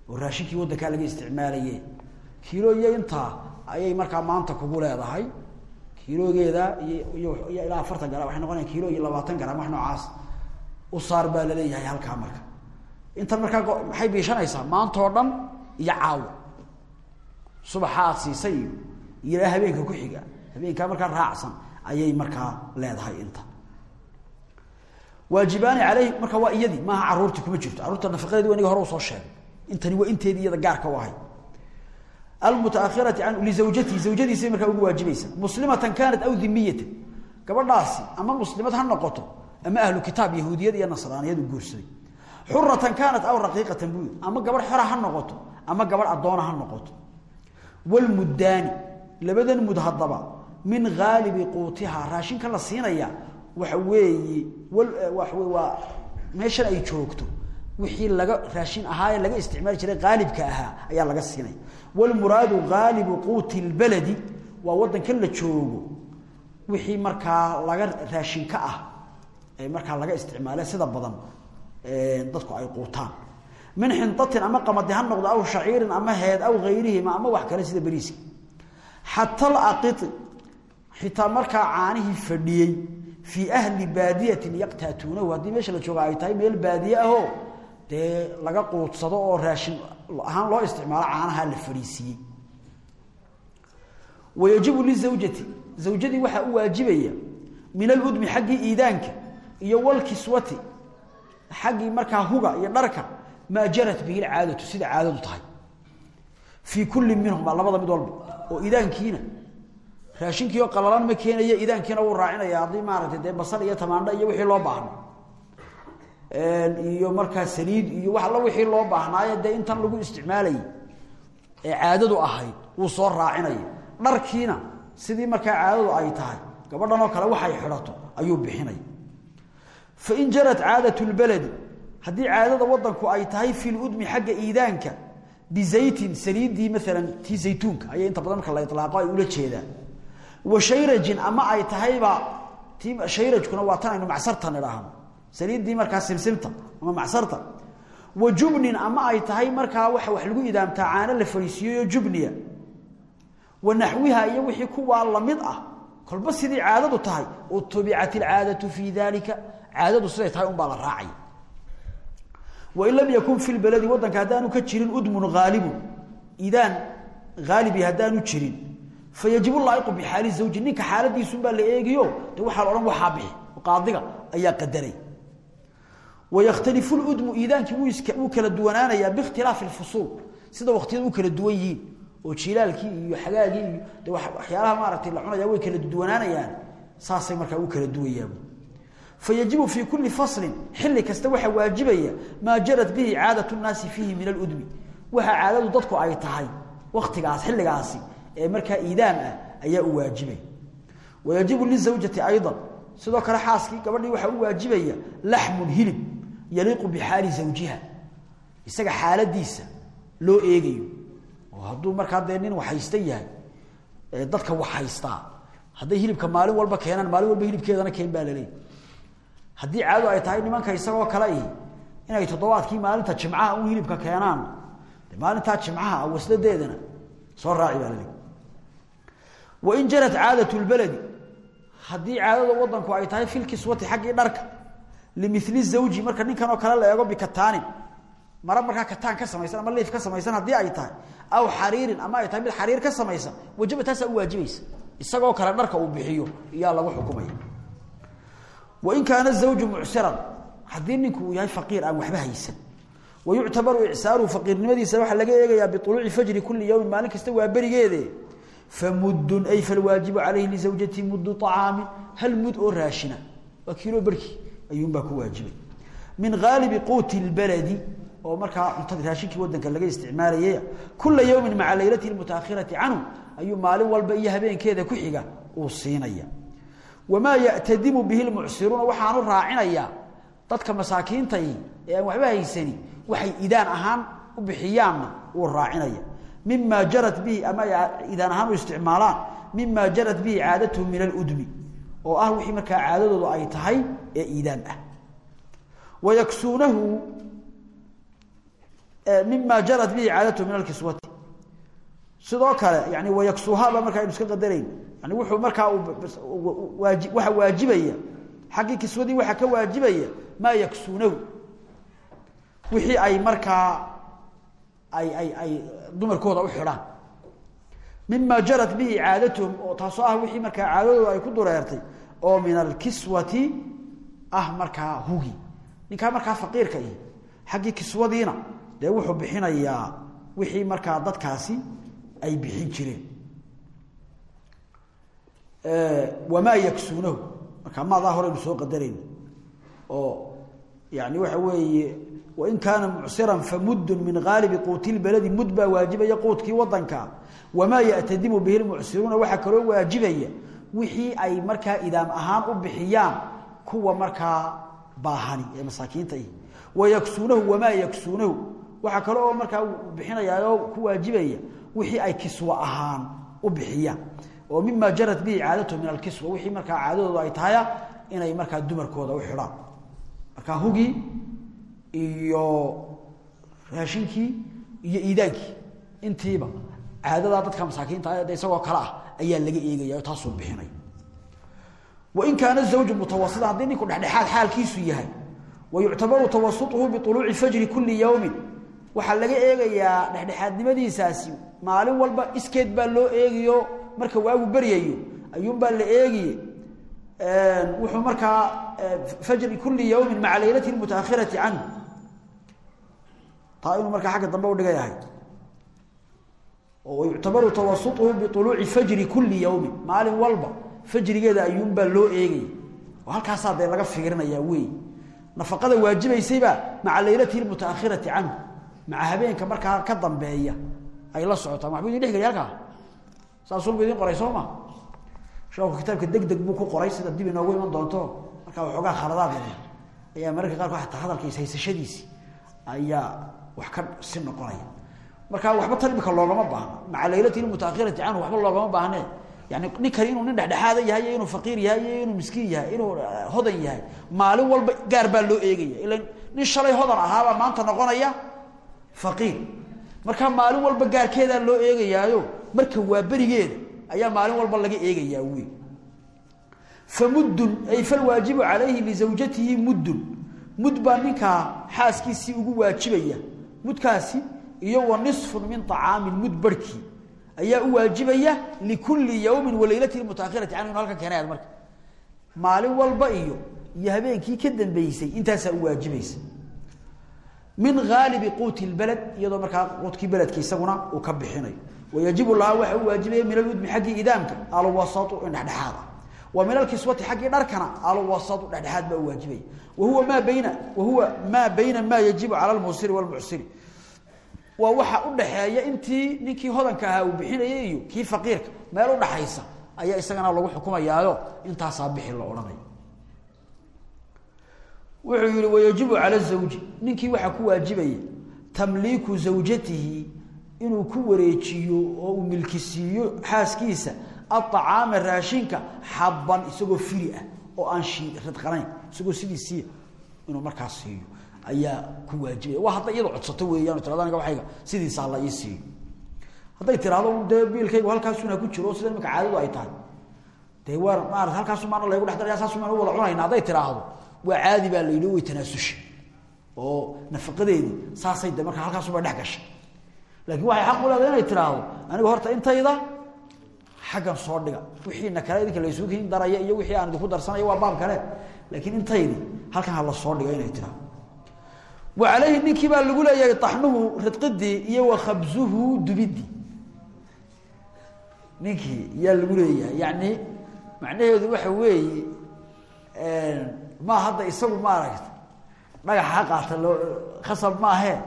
oo raashinkii waddankaa laga isticmaalaye. Kiilo iyo intaa ayay markaa maanta kugu leedahay kiiloogeeda iyo iyo ilaa afartan garam waxay noqonaya kiilo iyo labaatan garam wax noocaas u saar baa la leeyahay halkaa marka. Intan markaa maxay biishanaysaa? Maanta oo dhan iyo caawo. Subaxa aad siisay habeenka ku xiga. Habeenkaa markaa raacsan ayay markaa leedahay inta. Waajibaani aleyhi marka waa iyadii maaha caruurtii kuma jirto. Caruurta nafaqadeedi wa inagi hore u soo sheegay. Intani waa inteedii iyada gaarka u almutaakhirati canhu lizawjatihi zawjadiisay markaa ugu waajibaysa muslimatan kaanat aw dimiyatan gabadhaasi ama muslimad ha noqoto ama ahlu kitaab yahuudiyad iyo nasraaniyad u guursaday. Xuratan kaanat aw raqiiqatan buu ama gabadh xora ha noqoto ama gabadh addoona ha noqoto. Walmuddaani labadan mud haddaba min haalibi quutihaa raashinka la siinaya waxa weeye waa meeshan ay joogto. Wixii laga raashin ahaa ee laga isticmaali jiray walmuraadu haalibu quuti lbaladi waa waddankan la joogo wixii markaa laga raashinka ah ee markaa laga isticmaale sida badan dadku ay quutaan min xintatin ama qamadi ha noqdo aw shaciirin ama heed aw hayrihima ama wax kale sida beriiska xata alaqiti xitaa markaa caanihii fadhiyey fii ahli baadiyatin yaqtaatuunahu haddii meesha la jooga ay tahay meel baadiye ahoo dee laga quudsado oo raashin ahaan loo isticmaalo caanaha la fadhiisiiyey wayajibu lizawjati zawjadii waxaa u waajibaya min aludmi xaggii iidaanka iyo walkiswati xaggii markaa huga iyo dharka maa jarat bihi lcaadatu sida caadadu tahay. Fii kulli minhuma labada mid walba oo iidaankiina raashinkiioo qalalan ma keenaya iidaankiina wuu raacinaya haddii maaragtay dee basal iyo tamaandho iyo wixii loo baahno iyo markaa saliid iyo wax alla wixii loo baahnaayo dee intan lagu isticmaalayay ee caadadu ahayd wuu soo raacinaya dharkiina sidii markaa caadadu ay tahay gabadhan oo kale waxay xidhato ayuu bixinaya fain jarat caadatu lbaladi haddii caadada wadanku ay tahay fi ludmi xagga iidaanka bizaytin saliiddii maalan tii zaytuunka ayay inta badan marka la ilaaqo ay ula jeedaan. Wa shayrajin ama ay tahayba tii shayrajkuna waa tan aynu macsartan idhaahno saliiddii markaa simsimta ama macsarta. Wa ama ay tahay markaa waxa wax lagu idaamtaa caano la fariisiiyeyo jubniya. Wa iyo wixii kuwaa la mid ah. Kolba sidii caadadu tahay. Utubicat ilcaadatu fii dalika caadadu siday tahay unbaa la raacaya wain lam yakun fi lbaladi waddanka haddaanu ka jirin udmun haalibun idaan haalibi haddaanu jirin. Fayajibu laaiqu bixaali zawji. Ninka xaaladiisunbaa la eegiyo de waxaa la odhan waxaa bixi. Qaadiga ayaa qadaray wayakhtalifu ludmu iidaankii wuu kala duwanaanayaa biikhtilaafi lfusuul sida waqtiyada u kala duwan yihiin oo jilaalkii iyo xagaagii iyo de waxyaalaha maaragtay la cunaya way kala duwanaanayaan saasay markaa u kala duwayaan fayajibu fii kulli faslin xilli kasta waxaa waajibaya maa jarat bihi caadatu nnaasi fiihi min aludmi waxa caadadu dadku ay tahay waktigaas xilligaasi ee markaa iidaam ah ayaa u waajibay wayajibu lizawjati aydan sidoo yaliiqu bixaali zawjiha. Isaga xaaladiisa loo eegayo. Oo hadduu markaa dee nin waxhaysta yahay dadka waxhaystaa hadday hilibka maalin walba keenaan maalin walba hilibkeedana keen baa laleeyahy haddii caado ay tahay nimanka isagoo kale ihi inay toddobaadkii maalinta jimcaha un hilibka keenaan maalintaa jimcaha wasladeedana soo raaci baa laleeyahy wain jarat caadat lbaladi haddii caadada wadanku ay tahay filkiswati xaggii dharka limili zawji marka ninkan oo kale la eego bikataanin. Mara markaa kataan ka samaysan ama liif ka samaysan haddii ay tahay. Aw xariirin ama ay tahay mid xariir ka samaysan. Wajaba taasaa u waajibaysa isagoo kale dharka uu bixiyo iyaa lagu xukumaya wain kaana zawju mucsiran haddii ninku uu yahay faqiir aan waxba haysan. Wayuctabaru icsaaruhu faqiirnimadiisa waxaa laga eegayaa biuluuci fajri kulli yowmin maalin kasta waa berigeede. Famudun ay falwaajibu calayhi lizawjati muddu acaamin hal mud oo raashina waa kiilo barhkii ayuunbaa ku waajibay. Min haalibi quuti lbaladi oo markaa cuntada raashinkii wadanka laga isticmaalayay kula yowmin maca leylatihi mutaakhirati canhu ayuu maalin walba iyo habeenkeeda ku xiga uu siinaya. Wamaa ya'tadimu bihi lmucsiruuna waxaanu raacinayaa dadka masaakiintay ee waxba haysani waxay idaan ahaan u bixiyaanna wuu raacinaya. Mima jarat bihi ama idaan ahaan isticmaalaan mima jarat bihi caadatuhum min aludmi oo ah wixii markaa caadadoodu ay tahay ee iidaan ah. Wayaksuunahu mima jarat bihi caadatuhum min alkiswati. Sidoo kale yani wayaksuuhaba markaa aynu iska qadarayn. Yani wuxuu markaa waxa waajibaya xaggii kiswadii waxaa ka waajibaya maa yaksuunahu wixii ay markaa ay ay ay dumarkooda u xidhaan mima jarat bihi caadatuhum oo taasoo ah wixii markaa caadadooda ay ku dureertay oo min alkiswati ah markaa hugi. Ninkaa markaa faqiirka ihi xaggii kiswadiina dee wuxuu bixinayaa wixii markaa dadkaasi ay bixin jireen. Wamaa yaksuunahu? Markaa maadaa horeynu soo qadarayna oo yani waxa weeye wain kaana mucsiran famuddun min gaalibi quuti lbaladi mud baa waajibaya quudkii wadanka wamaa ya'tadimu bihi lmucsiruuna waxaa kaloo waajibaya wixii ay markaa idaam ahaan u bixiyaan kuwa markaa baahani ee masaakiinta ihi wayaksuunahu wamaa yaksuunahu waxaa kale oo markaa bixinayaoo ku waajibaya wixii ay kiswa ahaan u bixiyaan. Oo mima jarat bihi caadatuhu min alkiswa wixii markaa caadadooda ay tahaya inay markaa dumarkooda u xidhaan. Markaa hugii iyo raashinkii iyo iidaankii. Intiiba caadadaa dadka masaakiinta de isagoo kale ah ayaa laga eegaya taasuu bixinay. Wain kaana zawju mutawasita haddii ninku dhexdhexaad xaalkiisu yahay wayuctabaru tawasutuhu biuluuci fajri kuli yowmin waxaa laga eegayaa dhexdhexaadnimadiisaasi maalin walba iskeed baa loo eegiyo marka waagu beryayo ayuunbaa la eegiye wuxuu markaa fajri kuli yowmin maca leylati mutaakhirati canhu taa inuu markaa agga dambe udhigay ahay oo yuctabaru tawasutuhu biuluuci fajri kuli yowmin maalin walba fajrigeeda ayuunbaa loo eegaya oo halkaasaa dee laga fiirinaya wey nafaqada waajibaysaybaa maca leylatihi mutaakhirati canhu. Maca habeenka markaa ka dambeeya. Ay la socotaan waxbuu idin dhex geliy halkaa? Saasulbu idin qoray soo ma? Sheeku kitaabka deg deg buu ku qoray sida dib inoogu iman doonto. Markaa waxoogaa khaladaad yahay ayaa mararka hadalka ishaysashadiisi ayaa wax ka si noqonaya. Marka waxba tan imika loogama baahno maca leylatihi mutaakhirati canhu waxba loogama baahne. Yani ninkani inuu nin dhexdhexaada yahay inuu faqiir yahay inuu miskiin yahay inuu hodan yahay maalin walba gaar baa loo eegaya. Ila nin shalay hodan ahaabaa maanta noqonaya faqiir. Markaa maalin walba gaarkeedaa loo eegayaayo marka waa berigeeda ayaa maalin walba laga eegayaa wey famuddun ay falwaajibu calayhi lizawjatihi muddun. Mud baa ninkaa xaaskiisii ugu waajibaya mudkaasi iyo wa nisfun min acaamin mud ayaa u waajibaya likulli yowmin walaylatihi mutaakhirati canhu inu halkan keenayaad marka. Maalin walba iyo iyo ka dambeysay intaasaa u waajibaysa. Min aalibi quuti lbaled iyadoo markaa quudkii beledka isaguna uu ka bixinayo. Wayajibu lahaa waxa waajibaya min aludmi xaggii idaamka alwasatu in dhexdhexaad wa min alkiswati xaggii dharkana alwasatu dhexdhexaad baa waajibaya wahuwa maa bayna wahuwa maa bayna maa yajibu cala lmuusiri walmucsiri waa waxa u dhaxeeya intii ninkii hodanka ahaa uu bixinayay iyo kii faqiirka meel u dhaxaysa ayaa isagana lagu xukumayaayo intaasaa bixi la odhanaya wuxuu yihi wayajibu cala zawji. Ninkii waxaa ku waajibaya tamliiku zawjatihi inuu ku wareejiyo oo uu milkisiiyo xaaskiisa aacaama raashinka xabban isagoo firi ah oo aan isagoo sidiisiiya inuu markaa siiyo ayaa ku waajibaya waa hadday iyadoo codsato weeyaan tirado aniga waxayga sidiisaa la ii siiyo hadday tiraahdo dee biilkaygu halkaasuna ku jiro sida imika caadadu ay tahay. Dee waa maarata halkaasumaana laygu dhex daraya saasumaana u wada cunayna hadday tiraahdo waa caadi baa la yidhi way tanaasusha oo nafaqadeedii saasay de markaa halkaasuba dhex gashay. Laakiin waxay xaq u leedahay inay tiraahdo. Aniga horta intayda xaggan soo dhiga. Wixiina kale idinka laysugu kin daraya iyo wixii aan idinku darsanayo waa baab kale. Laakiin intaydi halkan ha la soo dhiga inay tiraahdo wa calayhi ninkii baa lagu leeyahay taxnuhu ridqidii iyo wa khabsuhu dubidii ninkii yaa lagu leeyahay. Yacni macnaheedu waxa weeye ma hadda isagu maaragta dhagaxa ha qaata loo khasab maahee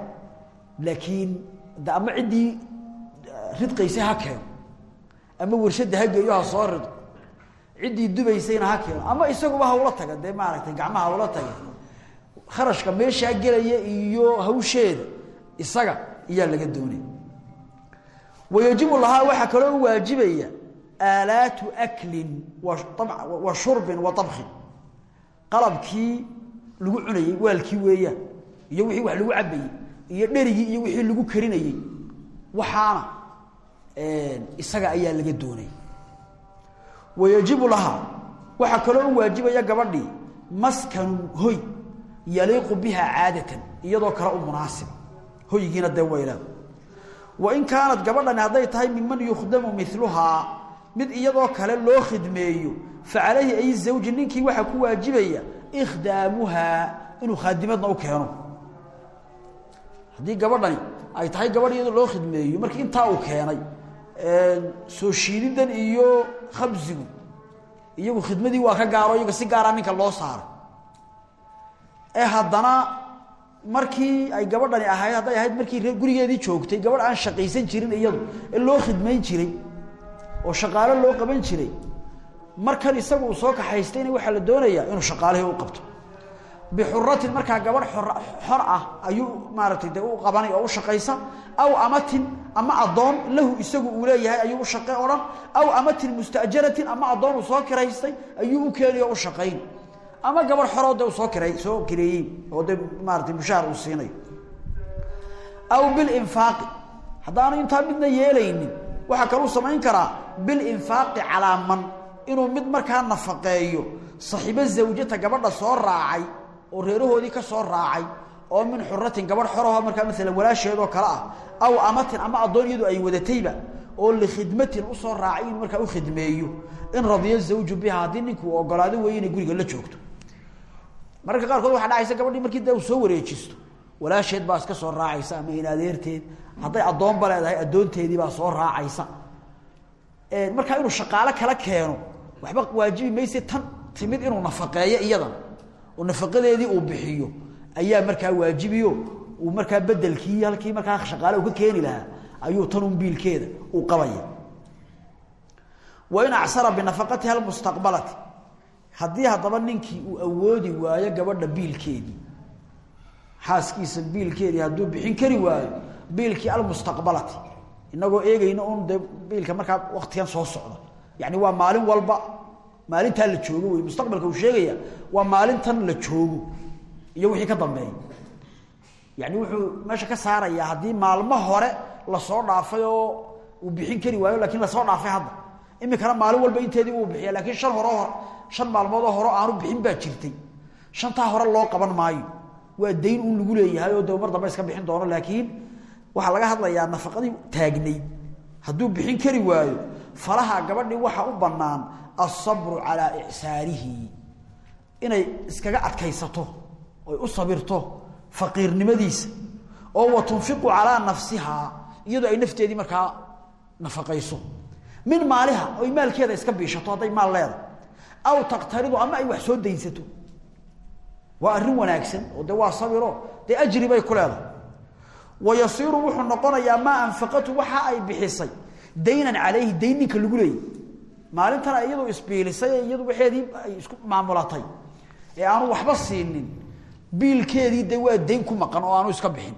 laakiin de ama ciddii ridqaysa ha keeno ama warshadda ha geeyo ha soo rido. Ciddii dubaysayna ha keeno. Ama isaguba hawla taga dee maaragtay gacmaha hawla taga. Kharashka meeshaa gelaya iyo hawsheeda isaga iyaa laga doonay. Wayajibu lahaa waxaa kaloo u waajibaya aalaatu aklin wa shurbin wa abkin qalabkii lagu cunayey waalkii weeyaan iyo wixii wax lagu cabayey iyo dherigii iyo wixii lagu karinayey isaga ayaa laga doonay. Wayajibu lahaa waxaa kaloo u waajibaya gabadhii maskanu hoy yaliiqu biha caadatan iyadoo kale u munaasiba hoygiina dee wayleed wain kaanat gabadhani hadday tahay miman yukhdamu miluhaa mid iyadoo kale loo khidmeeyo fa calayhi ay zawji ninkii waxaa ku waajibaya ikhdaamuhaa inuu khaadimadna u keeno. Haddii gabadhani ay tahay gabadh iyadoo loo khidmeeyo markii intaa uu keenay soo shiididan iyo khabsigu iyagu khidmadii waa ka gaaro iyaga si gaara ninka loo saaray ee haddana markii ay gabadhani ahayd hadday ahayd markii gurigeedii joogtay gabadh aan shaqaysan jirin iyadu ee loo khidmayn jiray oo shaqaalo loo qaban jiray markan isagu soo kaxaystayna waxaa la doonayaa inuu shaqaalihii u qabto bixuratin markaa gabadh xor ah ayuu maaragtay de u qabanay oo u shaqaysa aw amatin ama addoon lahu isagu uu leeyahay ayuu u shaqe o dhan aw amatin musta'jaratin ama addoon uu soo kiraystay ayuu u keeni oo u shaqayn ama gabadh xoroo de soo kira soo kireeyey oo de maaratay mushaar uu siinayo aw bilinfaaqi haddaanu intaa midna yeelaynin waxaa kaluu samayn karaa bilinfaaqi calaa man inuu mid markaa nafaqeeyo saxiibo zawjata gabadha soo raacay oo reerahoodii ka soo raacay oo min xuratin gabadh xorahoo markaa maalan walaasheedoo kale ah aw amatin ama addoon ay wadatayba oo likhidmatin u soo raacay inuu markaa u khidmeeyo in radiyo zawju biha haddii ninkuu ogolaado inay guriga la joogto. Mararka qaarkood waxaa dhacaysa gabadhii markii de soo wareejisto walaasheed baa iska soo raacaysa ama in adeerteed hadday addoonba leedahay addoonteedii baa soo raacaysa. Markaa inuu shaqaalo kala keeno waxba waajibi mayse tan timid inuu nafaqeeyo iyadan oo nafaqadeedii uu bixiyo ayaa markaa waajibiyo uu markaa bedelkii halkii markaa shaqaale uu ka keeni lahaa ayuu tan un biilkeeda qabaya. Wain acsara binafaqatiha almustaqbalati haddii haddaba ninkii uu awoodi waayo gabadha biilkeedii xaaskiisa biilkeedii hadduu bixin kari waayo biilkii almustaqbalati inagoo eegayna un de biilka markaa waktigan soo socda yani waa maalin walba maalintaa la joogo wey mustaqbalka uu sheegaya waa maalintan la joogo. Iyo wixii ka dambeeya yani wuxuu meesha ka saarayaa haddii maalmo hore la soo dhaafay oo uu bixin kari waayo laakiin la soo dhaafay hadda. Imikana maalin walba inteedii uu bixiya laakiin shan hore shan maalmoodoo hore aanu bixin baa jirtay. Shantaa hore loo qaban maayo. Waa dayn un lagu leeyahay oo de dambe iska bixin doono laakiin waxaa laga hadlayaa nafaqadii taagnayd hadduu bixin kari waayo falaha gabadhii waxa u bannaan alsabru calaa icsaarihi. Inay iskaga adkaysato oy u sabirto faqiirnimadiisa oo wa tunfiqu calaa nafsihaa iyadoo ay nafteedii markaa nafaqayso. Min maaliha oy maalkeeda iska biishato hadday maal leedahay. Aw taqtaridu ama ay wax soo daynsato. Waa arrin wanaagsan oo de waa sabiro dee ajri bay ku leedahay. Wa wuxuu noqonayaa maa anfaqatu waxa ay bixisay. Daynan calayhi dayn ninka lagu leeyay maalintana iyadu isbiilisay iyadu waxeedii ay isku maamulatay. Ee aanu waxba siinin biilkeedii de waa dayn ku maqan oo aanu iska bixin.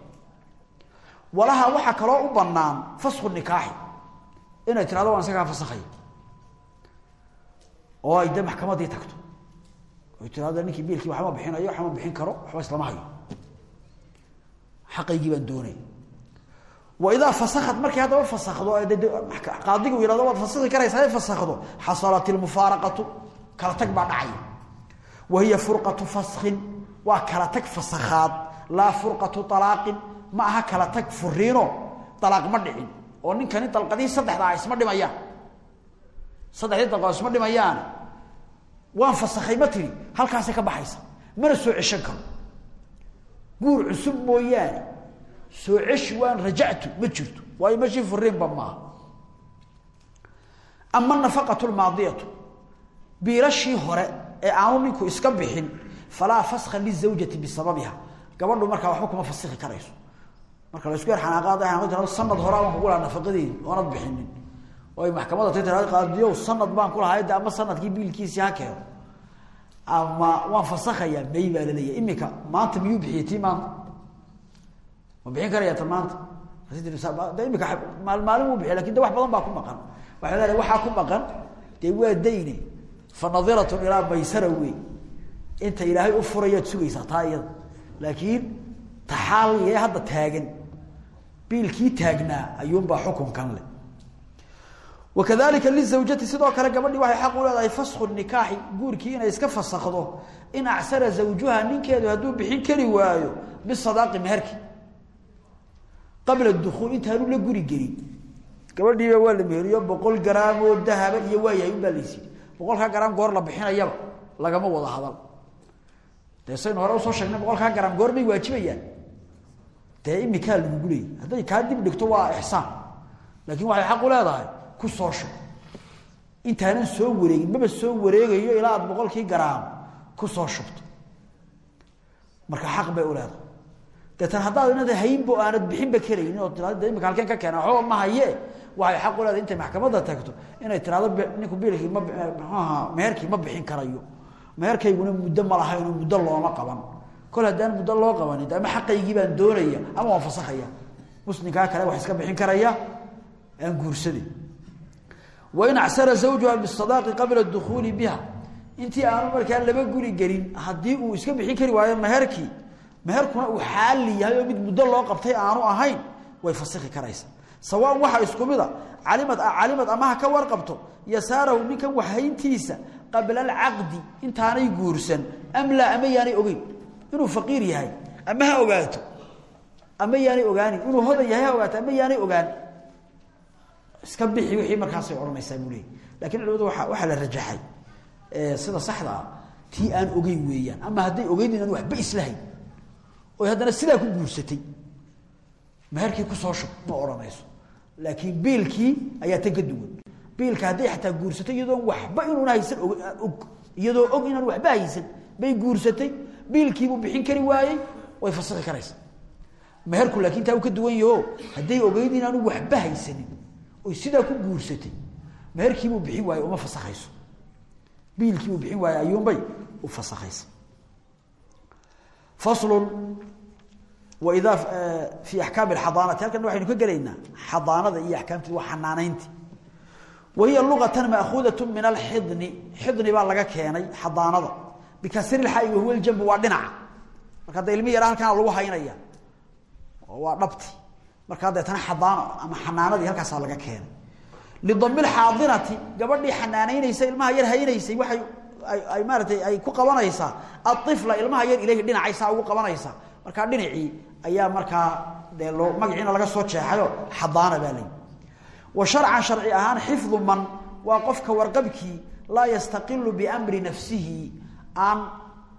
Walaha waxaa kaloo u bannaan fasku nikaaxi. Inay tirahdo waan isagaa fasakhay oo ay de maxkamadii tagto. Oy tirahdo ninkii biilkii waxma bixinayo waxma bixin karo waxba islama hayo. Xaqaygii baan doonay wa idaa fasakhat markay haddaba fasakdo qaadigu yihahdo waad fasakhi karaysaa ay fasakdo xasalat ilmufaaraqatu kala tag baa dhacaya wa hiya furqatu faskhin waa kala tag fasakhaad laa furqatu alaaqin ma aha kala tag furiino alaaq ma dhicin. Oo ninkani dalqadihii saddexdaa isma dhimayaan saddexdii dalqadood isma dhimayaan waan fasakhay ma tiri ka baxaysa. Mana soo ceshan karo. Guur soo ceshi waan rajactu ma jirto. Waayo meshii furiinba maaha. Ama nafaqatu lmaadiyatu biilashii hore ee aanu ninku iska bixin falaa faskha lizawjati bisababiha. Gabadhu markaa waxba kuma fasikhi karayso. Marka la isku yar xanaaqaad sanad hore aan kugu laha nafaqadeedi oonad bixinin. Oo ay maxkamadda tay tiraahdo qaadiyow sanad baan ku lahay ama sannadkii biilkiisii ha keeno. Ama waan fasakhayaa may baa la leeyahay imika maanta miyuu bixiyey tii maanta ma bixin karaya ta maanta? Imika maal maalin wuu bixiy laakiin de wax badan baa ku maqan. Waxaa leedahay waxaa ku maqan dee waa dayne fa nadiratun ilaa maysara wey inta ilaahay u furayaad sugaysaa taa iyada laakiin taxaaliye hadda taagan. Biilkii taagnaa ayuunbaa xukunkan leh. Wakadalika lizawjati sidoo kale gabadhii waxay xaq u leedahay fasku nikaaxi. Guurkii inay iska fasakdo in acsara zawjuha ninkeedu hadduu bixin kari waayo bisadaaqi meherki qabla dukuul intaanu la guri gelin. Gabadhiiba waa la meheriyo boqol garaam oo dahaba iyo waayahay unbaa laysi boqolkaa garaam goor la bixinayaba lagama wada hadal. Dee saynu hore u soo sheegnay boqolkaa garaam goor bay waajibayaan. Dee imikaa lagugu leeyay hadday kaa dib dhigto waa ixsaan. Laakiin waxay xaq u leedahay ku soo shub intaanan soo wareegin maba soo wareegayo ilaa aad boqolkii garaam ku soo shubto. Marka xaq bay u leedahay deetan haddaad inada haynbo aanad bixinba karaynin oo tirado de imika halkeen ka keena waxba ma haye. Waxay xaq u leedahay intay maxkamadda tagto inay tirahdo ninku biilkii ma mxuaha meherkii ma bixin karayo. Meherkayguna muddo ma lahaynoo muddo looma qaban. Kol haddaan muddo loo qabanin ama xaqaygii baan doonaya ama waan fasakhaya muslimkaa kale wax iska bixin karaya aan guursaday. Wain acsara zawjuha bisadaaqi qabla dukuuli biha. Intii aanu markaa laba guri gelin haddii uu iska bixin kari waayo meherkuna uu xaali yahay mid muddo loo qabtay aanu ahayn way fasikhi karaysa sawaan waxa isku mid a calimad calimad ama ha ka warqabto yasaarahu ninkan waxhayntiisa qabla alcaqdi intaanay guursan am laa ama yaanay ogeyn. Inuu faqiir yahay ama ha ogaato ama yaanay ogaanin. Inuu hodan yahay ha ogaato ama yaanay ogaan. Iska bixi wixii markaasay odhanaysaa buu leeyay laakiin culimadu waa waxaa la rajaxay sida saxda ah tii aan ogeyn weeyaan. Ama hadday ogeyn inaan waxba islahayn oy haddana sidaa ku guursatay. Meherkii ku soo shub ma odhanayso. Laakiin biilkii ayaa tan ka duwan. Biilka hadday xataa guursatay iyadoon waxba inuuna haysan og iyadoo og inaan waxba haysan bay guursatay. Biilkiibuu bixin kari waayey way fasiki karaysa. Meherku laakiin taa u ka duwan yaho hadday ogeyd inaanu waxba haysanin oy sidaa ku guursatay. Meherkiibuu bixin waaye uma fasakhayso biilkiibuu bixin waaye ayuunbay u fasakhaysa faslun. Waidaa fii axkaami alxadaanati halkan waxaynu ka gelaynaa xadaanada iyo axkaamtii waa xanaanayntii wahiya luqatan maakuudat min alxidni xidni baa laga keenay xadaanada. Bikasri lxai wahuwa ljambu waa dhinaca. Marka da ilmi yara halkaana lagu haynaya. Oo waa dhabti. Markaa deetana xadaano ama xanaanadii halkaasaa laga keenay. Lidami lxaadinati gabadhii xanaanaynaysa ilmaha yar haynaysay waxay ay maaratay ay ku qabanaysaa aifla ilmaha yar ilahi dhinacaysaa ugu qabanaysaa markaa dhinacii ayaa markaa dee loo magaciina laga soo jeexayo xadaana baa layi wa sharcan sharci ahaan xifdu man waa qofka warqabkii laa yastaqilu biamri nafsihi aan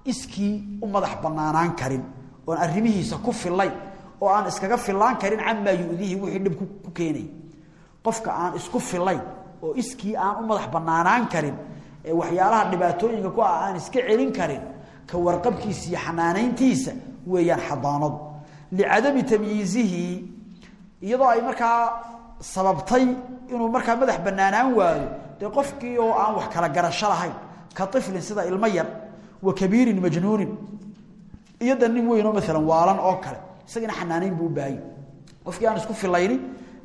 iskii u banaanaan karin oon arrimihiisa ku filayn oo aan iskaga filaan karin camaa yudihi wixii dhib ku keenay. Qofka aan isku filayn oo iskii aan u banaanaan karin waxyaalaha dhibaatooyinka ku ah aan iska celin karin ka warqabkiisa iyo weeyaan xadaanadu licadami tamyiizihi iyadoo ay markaa sababtay inuu markaa madax banaanaan waayo dee qofkii oo aan wax kala garasho lahayn ka iflin sida ilmo yar wa kabiirin majnuunin. Iyo nin weynoo maalan waalan oo kale isagina xanaanayn buu u baahan yahy qofkii aan isku filayni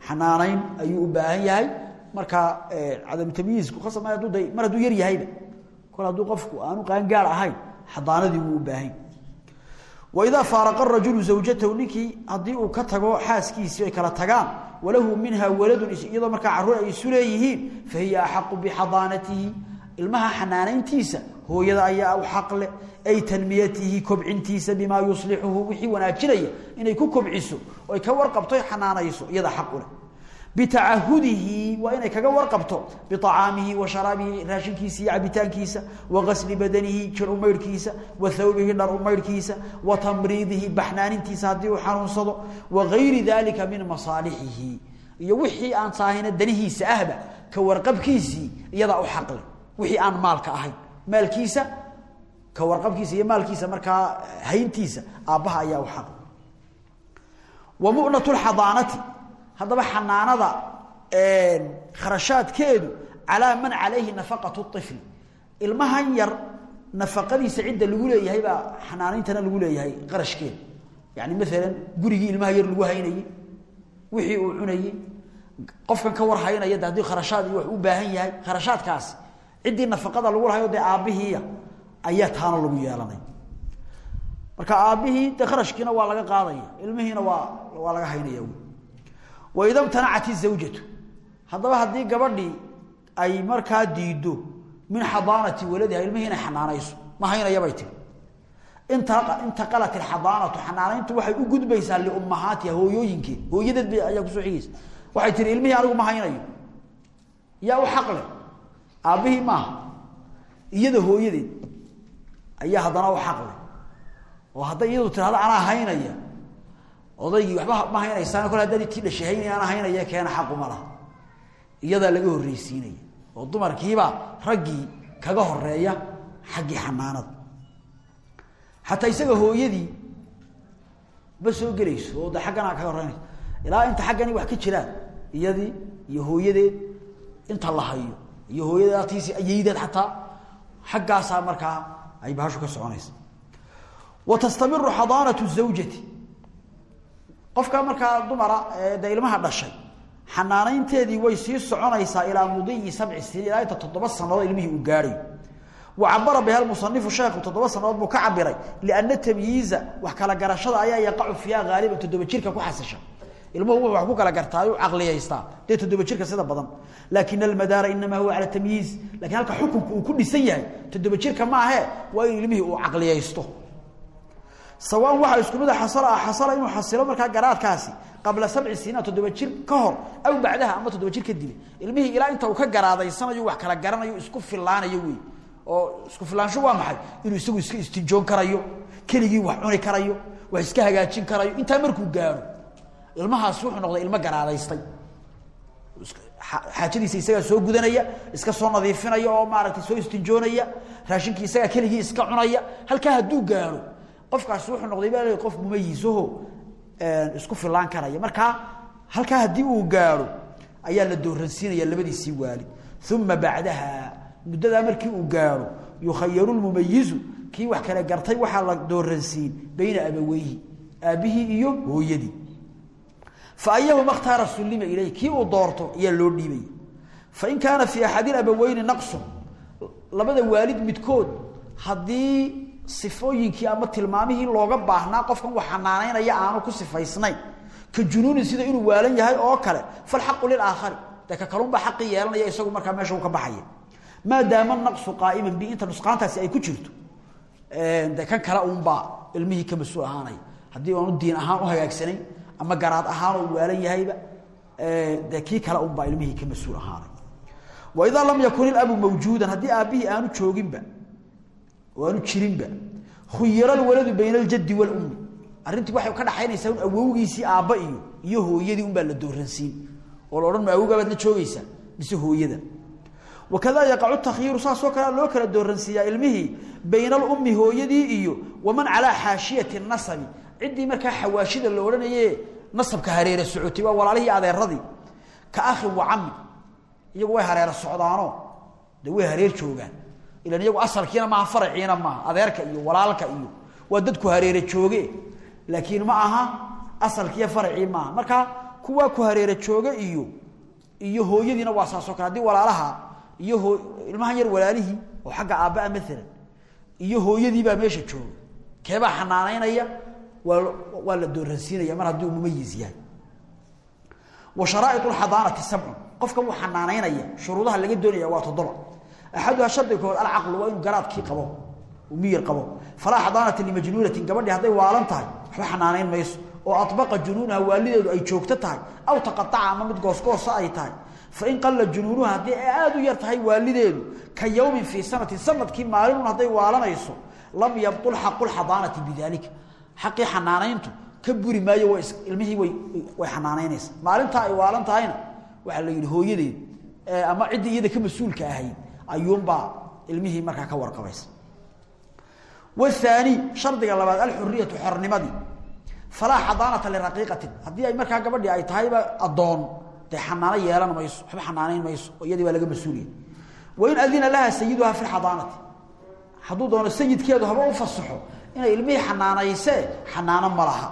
xanaanayn ayuu u baahan yahay markaa cadam tamyiizku qasab hadduu da mar hadduu yar yahayba kol hadduu qofku aanu qaangaar ahayn xadaanadii wuu u baahan waidaa faaraqa rajulu zawjatahu ninkii haddii uu ka tago xaaskiisii ay kala tagaan walahu minha waladun iyadoo markaa carruur ay isu fa hiya axaqu bixadaanatihi ilmaha xanaanayntiisa hooyada ayaa u xaq leh ay tanmiyatihi kobcintiisa bimaa yuslixuhu wixii wanaajinaya inay ku kobciso oy ka warqabto xanaanayso iyada xaq u leh bitacahudihi waa inay kaga warqabto biacaamihi wa sharaabihi raashinkiisa iyo cabitaankiisa wa gasli badanihi jir umaydhkiisa wa thawbihi dhar umaydhkiisa wa tamriidihi baxnaanintiisa haddii uu xanuunsado wa gayri dalika min masaalixihi iyo wixii aan saahina danihiisa ahba ka warqabkiisii iyadaa u xaqle. Wixii aan maalka ahayn. Maalkiisa ka warqabkiisa iyo maalkiisa markaa hayntiisa aabbaha ayaa u xaqle. Wa munat xadaanati haddaba xanaanada kharashaadkeedu calaa man calayhi nafaqatu ifli ilmahan yar nafaqadiisa cidda lagu leeyahay baa xanaanayntana lagu leeyahay qarashkeeda yani maalan gurigii ilmaha yar lagu haynayey wixii uu cunayey qofkan ka war haynaya de kharashaad iyo wax u baahan yahay kharashaadkaasi ciddii nafaqada lagu lahayo dee aabbihiiya ayaa taana lagu yeelanay. Marka aabbihii dee kharashkiina waa laga qaadaya ilmihiina waa waa laga haynaya waida mtanacat izawjatu haddaba haddii gabadhii ay markaa diido min xadaanati waladiha ilmihii inay xanaanayso ma haynayabay tiri intaqalat ilxadaanatu xanaanayntu waxay u gudbaysaa liummahaatiha hooyooyinkeed hooyadeed bay ayaa ku soo xigaysa waxay tihi ilmihii anigu ma haynayo yaa u xaq leh aabbihii maaha iyada hooyadeed ayaa haddana u xaq leh oo hadday iyadu tirahdo anaa haynaya odaygii waxba ma haynaysaan kol haddaad tii dhashay haynaya anaa haynaya keena xaquma laha. Iyadaa laga horreysiinaya oo dumarkiibaa raggii kaga horreeya xaggii xanaanada xataa isaga hooyadii ma soo gelayso oo de xagganaa kaga ilaa inta xaggani wax ka jiraan iyadii iyo hooyadeed inta la hayo iyo hooyadeed atiisi ayeydeed xataa xaggaasaa markaa ay bahashu ka soconaysa. Wa tastamiru xadaanatu qofka markaa dumara de ilmaha dhashay xanaanaynteedii way sii soconaysaa ilaa mudiyi sabci siniin ilaa inta toddoba sanadood ilmihii uu gaadhayo wa biha lmusanifu sheekhu toddoba sanadood buu ka cabiray lianna tamyiiza wax kala garashada ayaa yaqacu fiiha haaliban toddoba jirka ku xasisha ilmuhu wuxuu wax ku kala gartaa u caqliyaystaa dee toddoba jirka sida badan. Laakin almadaara inamaa huwa cala tamyiiz. Lakiin halka xukunku uu ku dhisan yahay toddoba jirka maahe waa in ilmihii uu caqliyaysto sawaan waxaa isku mida xasala ah xasala inuu xasilo markaa garaadkaasi qabla sabci siniina toddoba jir ka hor aw bacdaha ama toddoba jir kadib ilmihii ilaa inta uu ka garaadaysanayo wax kala garanayo isku filaanayo wey oo isku filaansho waa maxay? Inuu isagu iska istinjoon karayo keligii wax cuni karayo wax iska hagaajin karayo intaa markuu gaaro ilmahaasi wuxuu noqday ilmo garaadaystay. Xaajadiisa isagaa soo gudanaya iska soo nadiifinaya oo maaragtay soo istinjoonaya raashinkii isagaa keligii iska cunaya halkaa hadduu gaaro qofkaasi wuxuu noqday baa l qof mumayisaho isku filaan karaya. Markaa halkaa haddii uu gaaro ayaa la dooransiinaya labadiisii waalid. Uma bacdaha muddadaa markii uu gaaro yukhayaru lmumayizu kii wax kale gartay waxaa la dooransiin bayna abaweyhi aabbihii iyo hooyadii. Fa ayahuma khtaara sullima ilayh kii uu doorto ayaa loo dhiibaya fain kaana fii axadi abaweyni naqsun labada waalid midkood haddii sifooyinkii ama tilmaamihii looga baahnaa qofkan wax xanaanaynaya aanu ku sifaysnayn. Ka junuunin sida inuu waalan yahay oo kale falxaqu lilaakhari dee ka kalunbaa xaqii yeelanaya isagu markaa meesha uu ka baxaya. Maadaama naqsu qaa'iman bi inta nusqaantaasi ay ku jirto de kan kale uunbaa ilmihii ka mas'uul ahaanaya. Haddii aanu diin ahaan u hagaagsanayn ama garaad ahaan uu waalan yahayba dee kii kale unbaa ilmihii ka mas'uul ahaanaya. Wa idaa lam yakun ilabu mawjuudan haddii aabbihii aanu jooginba oo aanu jirinba khuyira alwaladu bayna aljaddi walummi arrintii waxay ka dhaxaynaysaa un awowgiisii iyo iyo hooyadii unbaa la dooransiin oo la odhan la joogaysaa mise hooyada. Wakadaa yaqacu takhyiiru saasoo kalea loo kala dooransiiyaa ilmihii bayna alummi hooyadii iyo waman calaa xaashiyati nasabi. Ciddii markaa xawaashida la nasabka hareere socotay waa walaalihii adeeradii ka akhin wa cami iyagu way hareero socdaanoo de way hareer joogaan ilan iyagu asalkiina maaha faraciina maaha adeerka iyo walaalka iyo waa dadku hareere jooge. Laakiin ma aha asalkiiyo faracii maaha. Marka kuwaa ku hareere jooge iyo iyo hooyadiina waa saasoo kale. Walaalaha iyo ilmahan yar walaalihii oo xagga aabbaa maalan iyo hooyadiibaa meesha jooga. Keebaa xanaanaynaya waa la dooransiinaya. Mar haddii uu mumayiz yahay. Wa sharaa'iط اxadaanati sabcun qofka wuu xanaanaynaya shuruudaha laga doonaya waa toddoba axaduha shardiga kood alcaqlu waa inuu garaadkii qabo uu miyir qabo falaa xadaanata limajnuunatin gabadhii hadday waalan tahay waxba xanaanayn mayso oo aطbaqa junuunaha waalideedu ay joogto tahay aw taqaaca ama mid goosgoosa ay tahay fain qalla junuunuha haddii ay u yar tahay waalideedu ka yowmin fii sanatin sannadkii maalinun hadday waalanayso lam yabطul xaqu lxadaanati bidalika xaqii xanaanayntu ka buri maayo ilmihii way xanaanaynaysa maalintaa ay waalan tahayna la yidhi hooyadeed ama ciddii iyada ka mas'uulka ahayd ayuunbaa ilmihii markaa ka warqabaysa wahaani shardiga labaad alxuriyatu xornimadii falaa xadaanata liraqiiqatin haddii ay markaa gabadhii ay tahayba addoon dee xanaano yeelan mayso waxba xanaanayn mayso iyadii baa laga mas'uuliyay wain adina laha sayiduha fi lxadaanati hadduu sayidkeedu haba u fasaxo inay ilmihii xanaanaysee xanaano ma laha.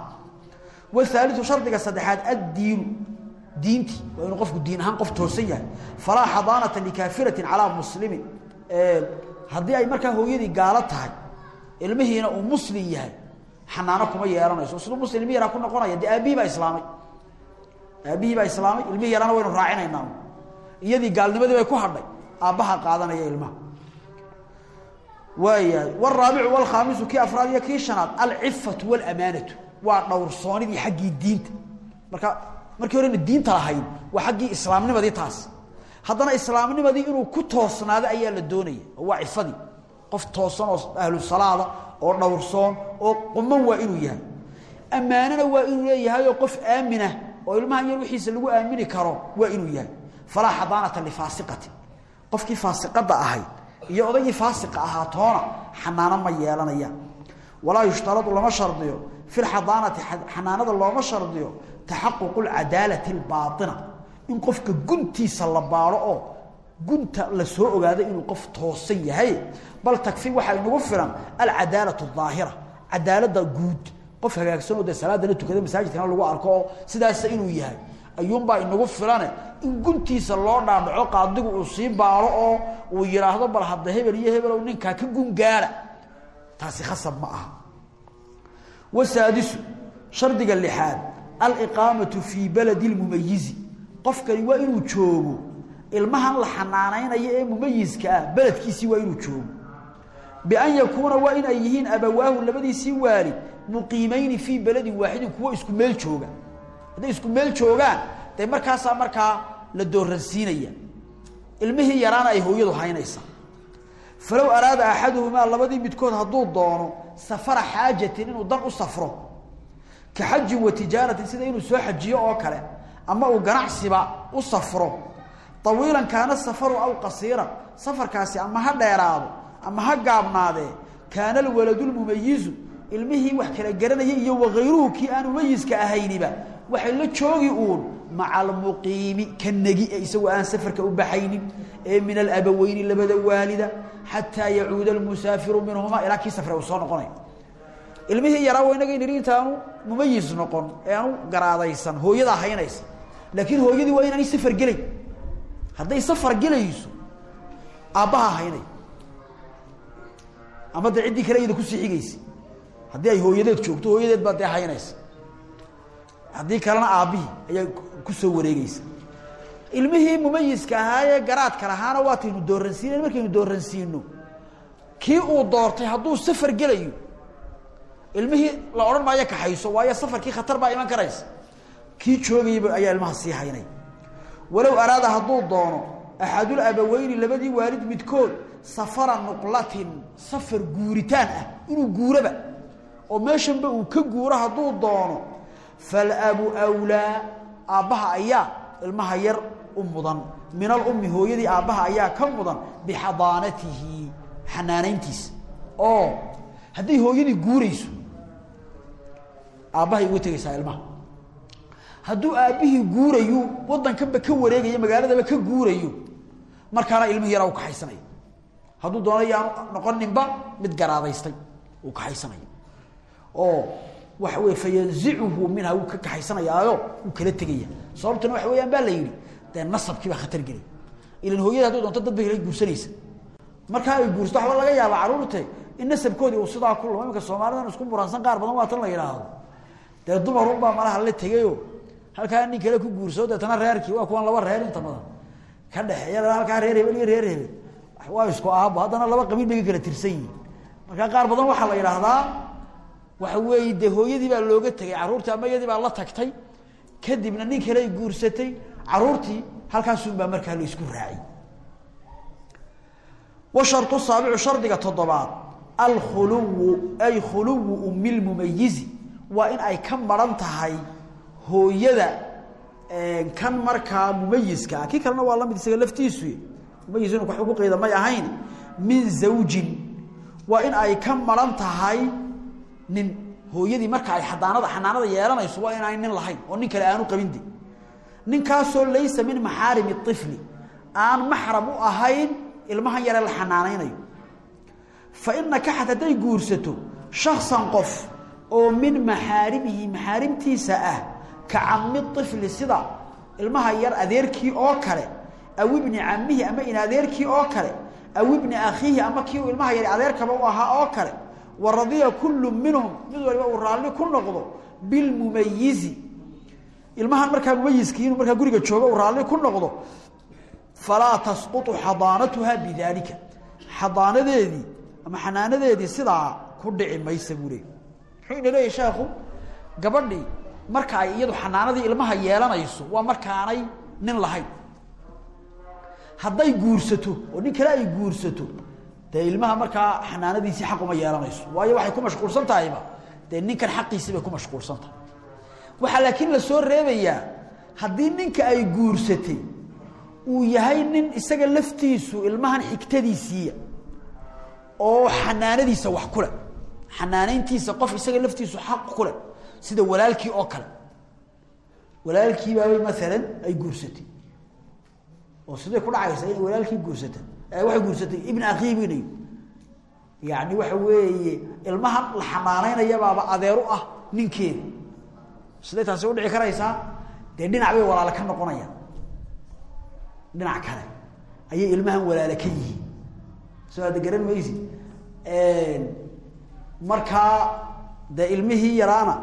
Wahaaliu shardiga saddexaad addiinu diintii waa inuu qofku diin ahaan qof toosan yahay. Falaa xadaanata likaafiratin calaa muslimin. Haddii ay markaa hooyadii gaalo tahay ilmihiina uu muslim yahay xanaano kuma yeelanayso. Siduu muslim ilmi yaraa ku noqonaya dee aabihii baa islaamay. Aabihii baa islaamay ilmihii yaraana waynu raacinaynaa. Iyadii gaalnimadii bay ku hadhay aabbaha qaadanaya ilmaha. Waayahay waraabicu walkhaamisu kii afraad iyo kii shanaad alcifatu waalamanatu waa dhowrsoonidii xaggii diinta. Marka markii horena diinta lahayd waa xaggii islaamnimadii taas. Haddana islaamnimadii inuu ku toosnaado ayaa la doonaya oo waa cifadii qof toosan oo ahlu salaada oo dhowrsoon oo quman waa inuu yahay. Ammaanana waa inuu leeyahay oo qof aamina oo ilmahan yar wixiisa lagu aamini karo waa inuu yahay. Falaa xadaanata lifaasiqati qofkii faasiqada ahayd iyo odaygii faasiqa ahaa xanaano ma yeelanayaan walaa yushtaradu lama shardiyo. Fi lxadaanati xanaanada looma shardiyo taxaququ lcadaalati albaaina in qofka guntiisa la baaro oo gunta la ogaado inuu qof toosan yahay bal takfi waxaa inagu filan alcadaalatu aahira cadaalada guud qof hagaagsanoo dee salaadana tukada masaajidkana lagu arko oo sidaasa inuu yahay ayuunbaa inagu filane in guntiisa loo dhaadhaco qaadigu uu sii baaro oo uu yidhaahdo bal hadda hebel iyo hebelow ninkaa ka gungaara taasi khasab ma aha wasaadisu shardiga lixaad aliqaamatu fii baladi lmumayizi qofkani waa inuu joogo ilmahan la xanaanaynayo ee mumayiska ah beledkiisii waa inuu joogo. Bian yakuuna waa in ay yihiin abawaahu labadiisii waalid muqiimayni fii beladin waaxidin kuwo isku meel jooga. Hadday isku meel joogaan dee markaasaa markaa la dooransiinaya ilmihii yaraana ay hooyadu haynaysaa falow araada axaduhumaa labadii midkood hadduu doono safara xaajatin inuu dan u safro ka xajin wa tijaaratin sida inuu soo xajiyo oo kale ama uu ganacsiba u safro awiilan kaana safaru aw qasiiran safarkaasi ama ha dheeraado ama ha gaabnaadee kaana alwaladu lmumayizu ilmihii wax kala garanaya iyo wakayruhu kii aan mumayiska ahayniba waxay la joogi uun maca almuqiimi ka negi ee isagoo aan safarka u baxaynin ee min alabaweyni labada waalida xataa yacuuda almusaafiru minhumaa ilaa kii safre uu soo noqonay ilmihii yaraa wa inaga nidhi intaanu mumayis noqon ee aanu garaadaysan hooyadaa haynaysa laakiin hooyadii waa inaanay safar gelayn hadday safar gelayso aabbaha haynay. Ama dee kale iyada ku sii xigaysa haddii ay hooyadeed joogto hooyadeed baa haynaysa. Haddii kalena aabbihii ayaa ku soo wareegeysa ilmihii mumayiska ahaa ee garaadka lahaana waataynu dooransiinen markaynu dooransiino kii uu doortay hadduu safar gelayo ilmihii la odhan maayo kaxayso waayo safarkii khatar baa iman karaysa. Kii joogayba ayaa ilmaha sii haynay. Walow araada hadduu doono axadul abaweyni labadii waalid midkood safara nuqlatin safar guuritaan ah inuu guuraba oo meeshanba uu ka guuro hadduu doono falabu wlaa aabbaha ayaa ilmaha yar u mudan. Min alummi hooyadii aabbaha ayaa ka mudan bixadaanatihi xanaanayntiisa oo hadday hooyadii guurayso aabbahay uga tegaysaa ilmaha. Hadduu aabbihii guurayo waddankanba ka wareegayo magaaladaba ka guurayo markaana ilmihii yaraa u kaxaysanaya hadduu doono yaanu noqoninba mid garaadaystay uu kaxaysanayo oo waxa wey fayanzicuhu minha wuu ka kaxaysanayaayo wuu kala tegaya. Sababtuna waxa weyaan baa la yidhi dee nasabkii baa khatar gelay. Ilan hooyada hadday doonto dad bay guursanaysa. Markaa ay guursato waxba laga yaaba carruurte in nasabkoodii uu sidaa ku lumo iminka soomaalidan isku muransan qaar badan waa tan la yidhaahdo dee dumarunbaa malaha la tegayo. Halkaa nin kale ku guursado deetana reerkii waa kuwan laba reer inta badan. Ka dhexeeya halkaa reer iyo reer hebel. Waa isku aabo haddana laba qabiil bay ka kala tirsan yihiin markaa qaar badan waxaa la yidhaahdaa waxa weeye dee hooyadii baa looga tegay carruurtii ama baa la tagtay. Kadibna nin kale ay guursatay carruurtii halkaasunbaa markaa la isku raacay. Washartu saabicu shardiga toddobaad alkhuluwu ay khuluwu ummi lmumayizi waa in ay ka maran tahay hooyada kan markaa mumayiska ah. Kii kalena waa la mid isaga laftiisu mumayis inu waxba ku qeyda may ahayn. Min zawjin. Waa in ay ka maran tahay nin. Hooyadii marka ay xadaanada xanaanada yeelanayso waa inaanay nin lahayn oo nin kale aanu qabinde ninkaasoo laysa min maxaarimi ifli aan maxram u ahayn ilmahan yare la xanaanaynayo. Fa in nakaxad hadday guursato shaksan qof oo min maxaarimihi maxaarimtiisa ah ka ifli sida ilmaha yar adeerkii oo kale aw ibni camihi ama in adeerkii oo kale aw ibni akhiihi ama kii ilmaha yar adeerkaba u ahaa oo kale wa kullu minhum mid waliba uu raalli ku noqdo bilmumayizi ilmahan markaa mumayiskii inuu markaa guriga joogo uu raalli ku noqdo falaa tasqutu xadaanatuha bidaalika. Xadaanadeedii ama xanaanadeedii sidaa ku dhici maysa buu leey muxuu ina leeyahy sheekhu gabadhii marka ay iyadu xanaanadii ilmaha yeelanayso waa markaanay nin lahayn. Hadday guursato oo nin kale ay guursato dee ilmaha markaa xanaanadiisii xaq uma yeelanayso. Waayo waxay ku mashquulsan tahayba dee ninkan xaqiisii bay ku mashquulsan tahay. Waxaa laakiin la soo reebayaa haddii ninka ay guursatay uu yahay nin isaga laftiisu ilmahan xigtadiisiiya oo xanaanadiisa wax ku leh xanaanayntiisa qof isaga laftiisu xaq ku leh sida walaalkii oo kale. Walaalkiibaabay maalan ay guursatay. Oo siday ku dhacaysa inay walaalkii guursata? Waxay guursatay ibn akhihi binayo yani waxa weeye ilmahan la xanaanaynayabaaba adeeru ah ninkeeda siday taasi udhici karaysaa dee dhinac bay walaale ka noqonayaan. Dhinac kale. Ayay ilmahan walaale ka yihiin. Soo aada garan maysi markaa dee ilmihii yaraana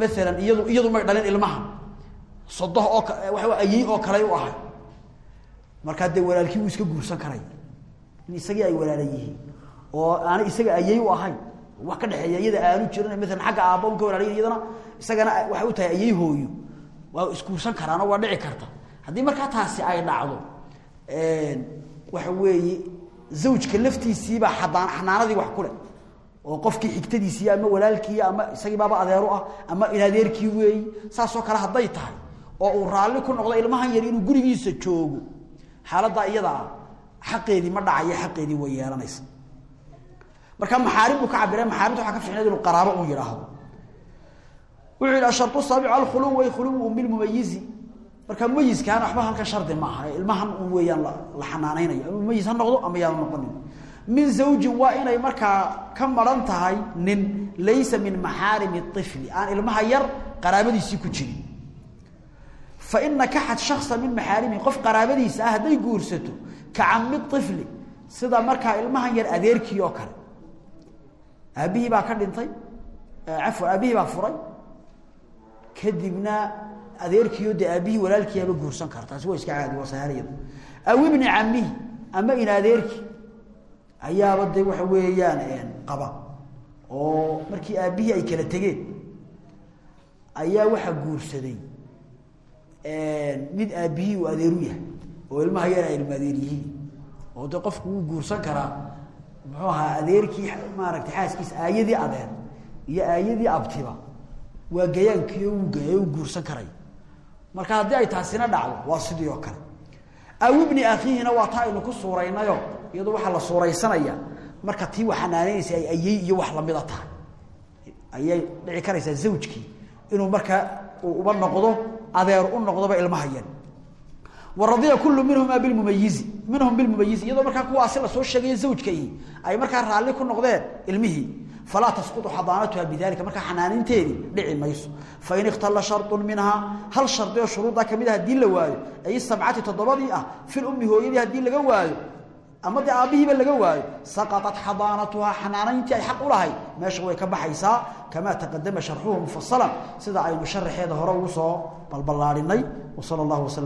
maalan iyadu iyadu may dhalin ilmaha. Sodoh oo waa ayey oo kaley u ahay. Markaa dee walaalkii wuu iska guursan karay. In isagii ay walaala yihiin. Oo aanay isaga ayey u ahayn wax ka dhexeeya iyada aanu jirin maalan xagga aabba un ka iyadana isagana waxay u tahay ayey hooyo. Waa isguursan karaano waa dhici karta. Haddii markaa taasi ay dhacdo waxa weeye zawjka laftiisiibaa xanaanadii wax ku leh oo qofkii xigtadiisii ama walaalkii ama isagii baaba adeeru ah ama inadeerkii weeyi saasoo kale hadday tahay oo uu raalli ku noqdo ilmahan yar inuu gurigiisa joogo xaaladdaa iyada ah xaqeedii ma dhacayo xaqeedii way yeelanaysa marka maxaarim buu ka cabira maxaarimta waxaa ka ficneed inuu qaraabo uu yidhaahdo. Wuxuu yidhi ashartu saabicu alkhuluw way khuluwu bilmumayizi marka mumayiskaana waxba halkan shardi ma aha ilmahan un weeyaan la xanaanaynayo. Ama mumayis ha noqdo ama yaanu noqonin min zawjin waa inay markaa ka maran tahay nin laysa min maxaarimi ifli aan ilmaha yar qaraabadiisii ku jirin. Fain nakaxat shaksa min maxaarimihi qof qaraabadiisa ah hadday guursato ka cami sida markaa ilmahan yar adeerkii oo kale. Aabbihii baa ka dhintay cafwan aabbihii baa furay. Kadibna adeerkiio dee aabbihii walaalkiiaba guursan kara waa iska caadi waa sahalayada aw ibni camihi ama in adeerkii ayaaba de waxa weeyaan qaba. Oo markii aabbihii ay kala tegeen ayaa waxaa guursaday mid aabbihii uu adeeru yahay oo ilmaha yar ay ilma adeer yihiin. Oo de qofku wuu guursan karaa. Muxuu ahaa adeerkii maaragtay xaaskiisa aayadii adeer iyo aayadii abtiba. Waa gayaankiio wuu gaya u guursan karay. Marka haddii ay taasina dhacdo waa sidii oo kale. Aw ibni akhiihina waa taa aynu ku suuraynayo iyadoo waxaa la suuraysanaya marka tii wax xanaanaynaysa ay ayey iyo wax lamida tahay. Ayay dhici karaysaa zawjkii inuu markaa uba noqdo adeer u noqdoba ilmaha yar. Waradiya kullu minhuma bilmumayizi minhum bilmumayizi iyadoo markaa kuwaasi la soo sheegaya zawjkai ay markaa raalli ku noqdeen ilmihii falaa tasqutu xadaanatuha bidalika markaa xanaaninteedii dhici mayso. Fain ikhtala sharطu minhaa hal shardi oo shuruuddaa ka mid a haddii la waayo ay sabcati toddobadii ah fi lummi hooyadii haddii laga waayo ama dee aabbihiiba laga waayo saqaطat xadaanatuhaa xanaanayntii ay xaq u lahayd meesha way ka baxaysaa kamaa taqadama sharxuhu mufasalan sida aynu sharaxeeda hore ugu soo balballaarinay wsal اllah wasl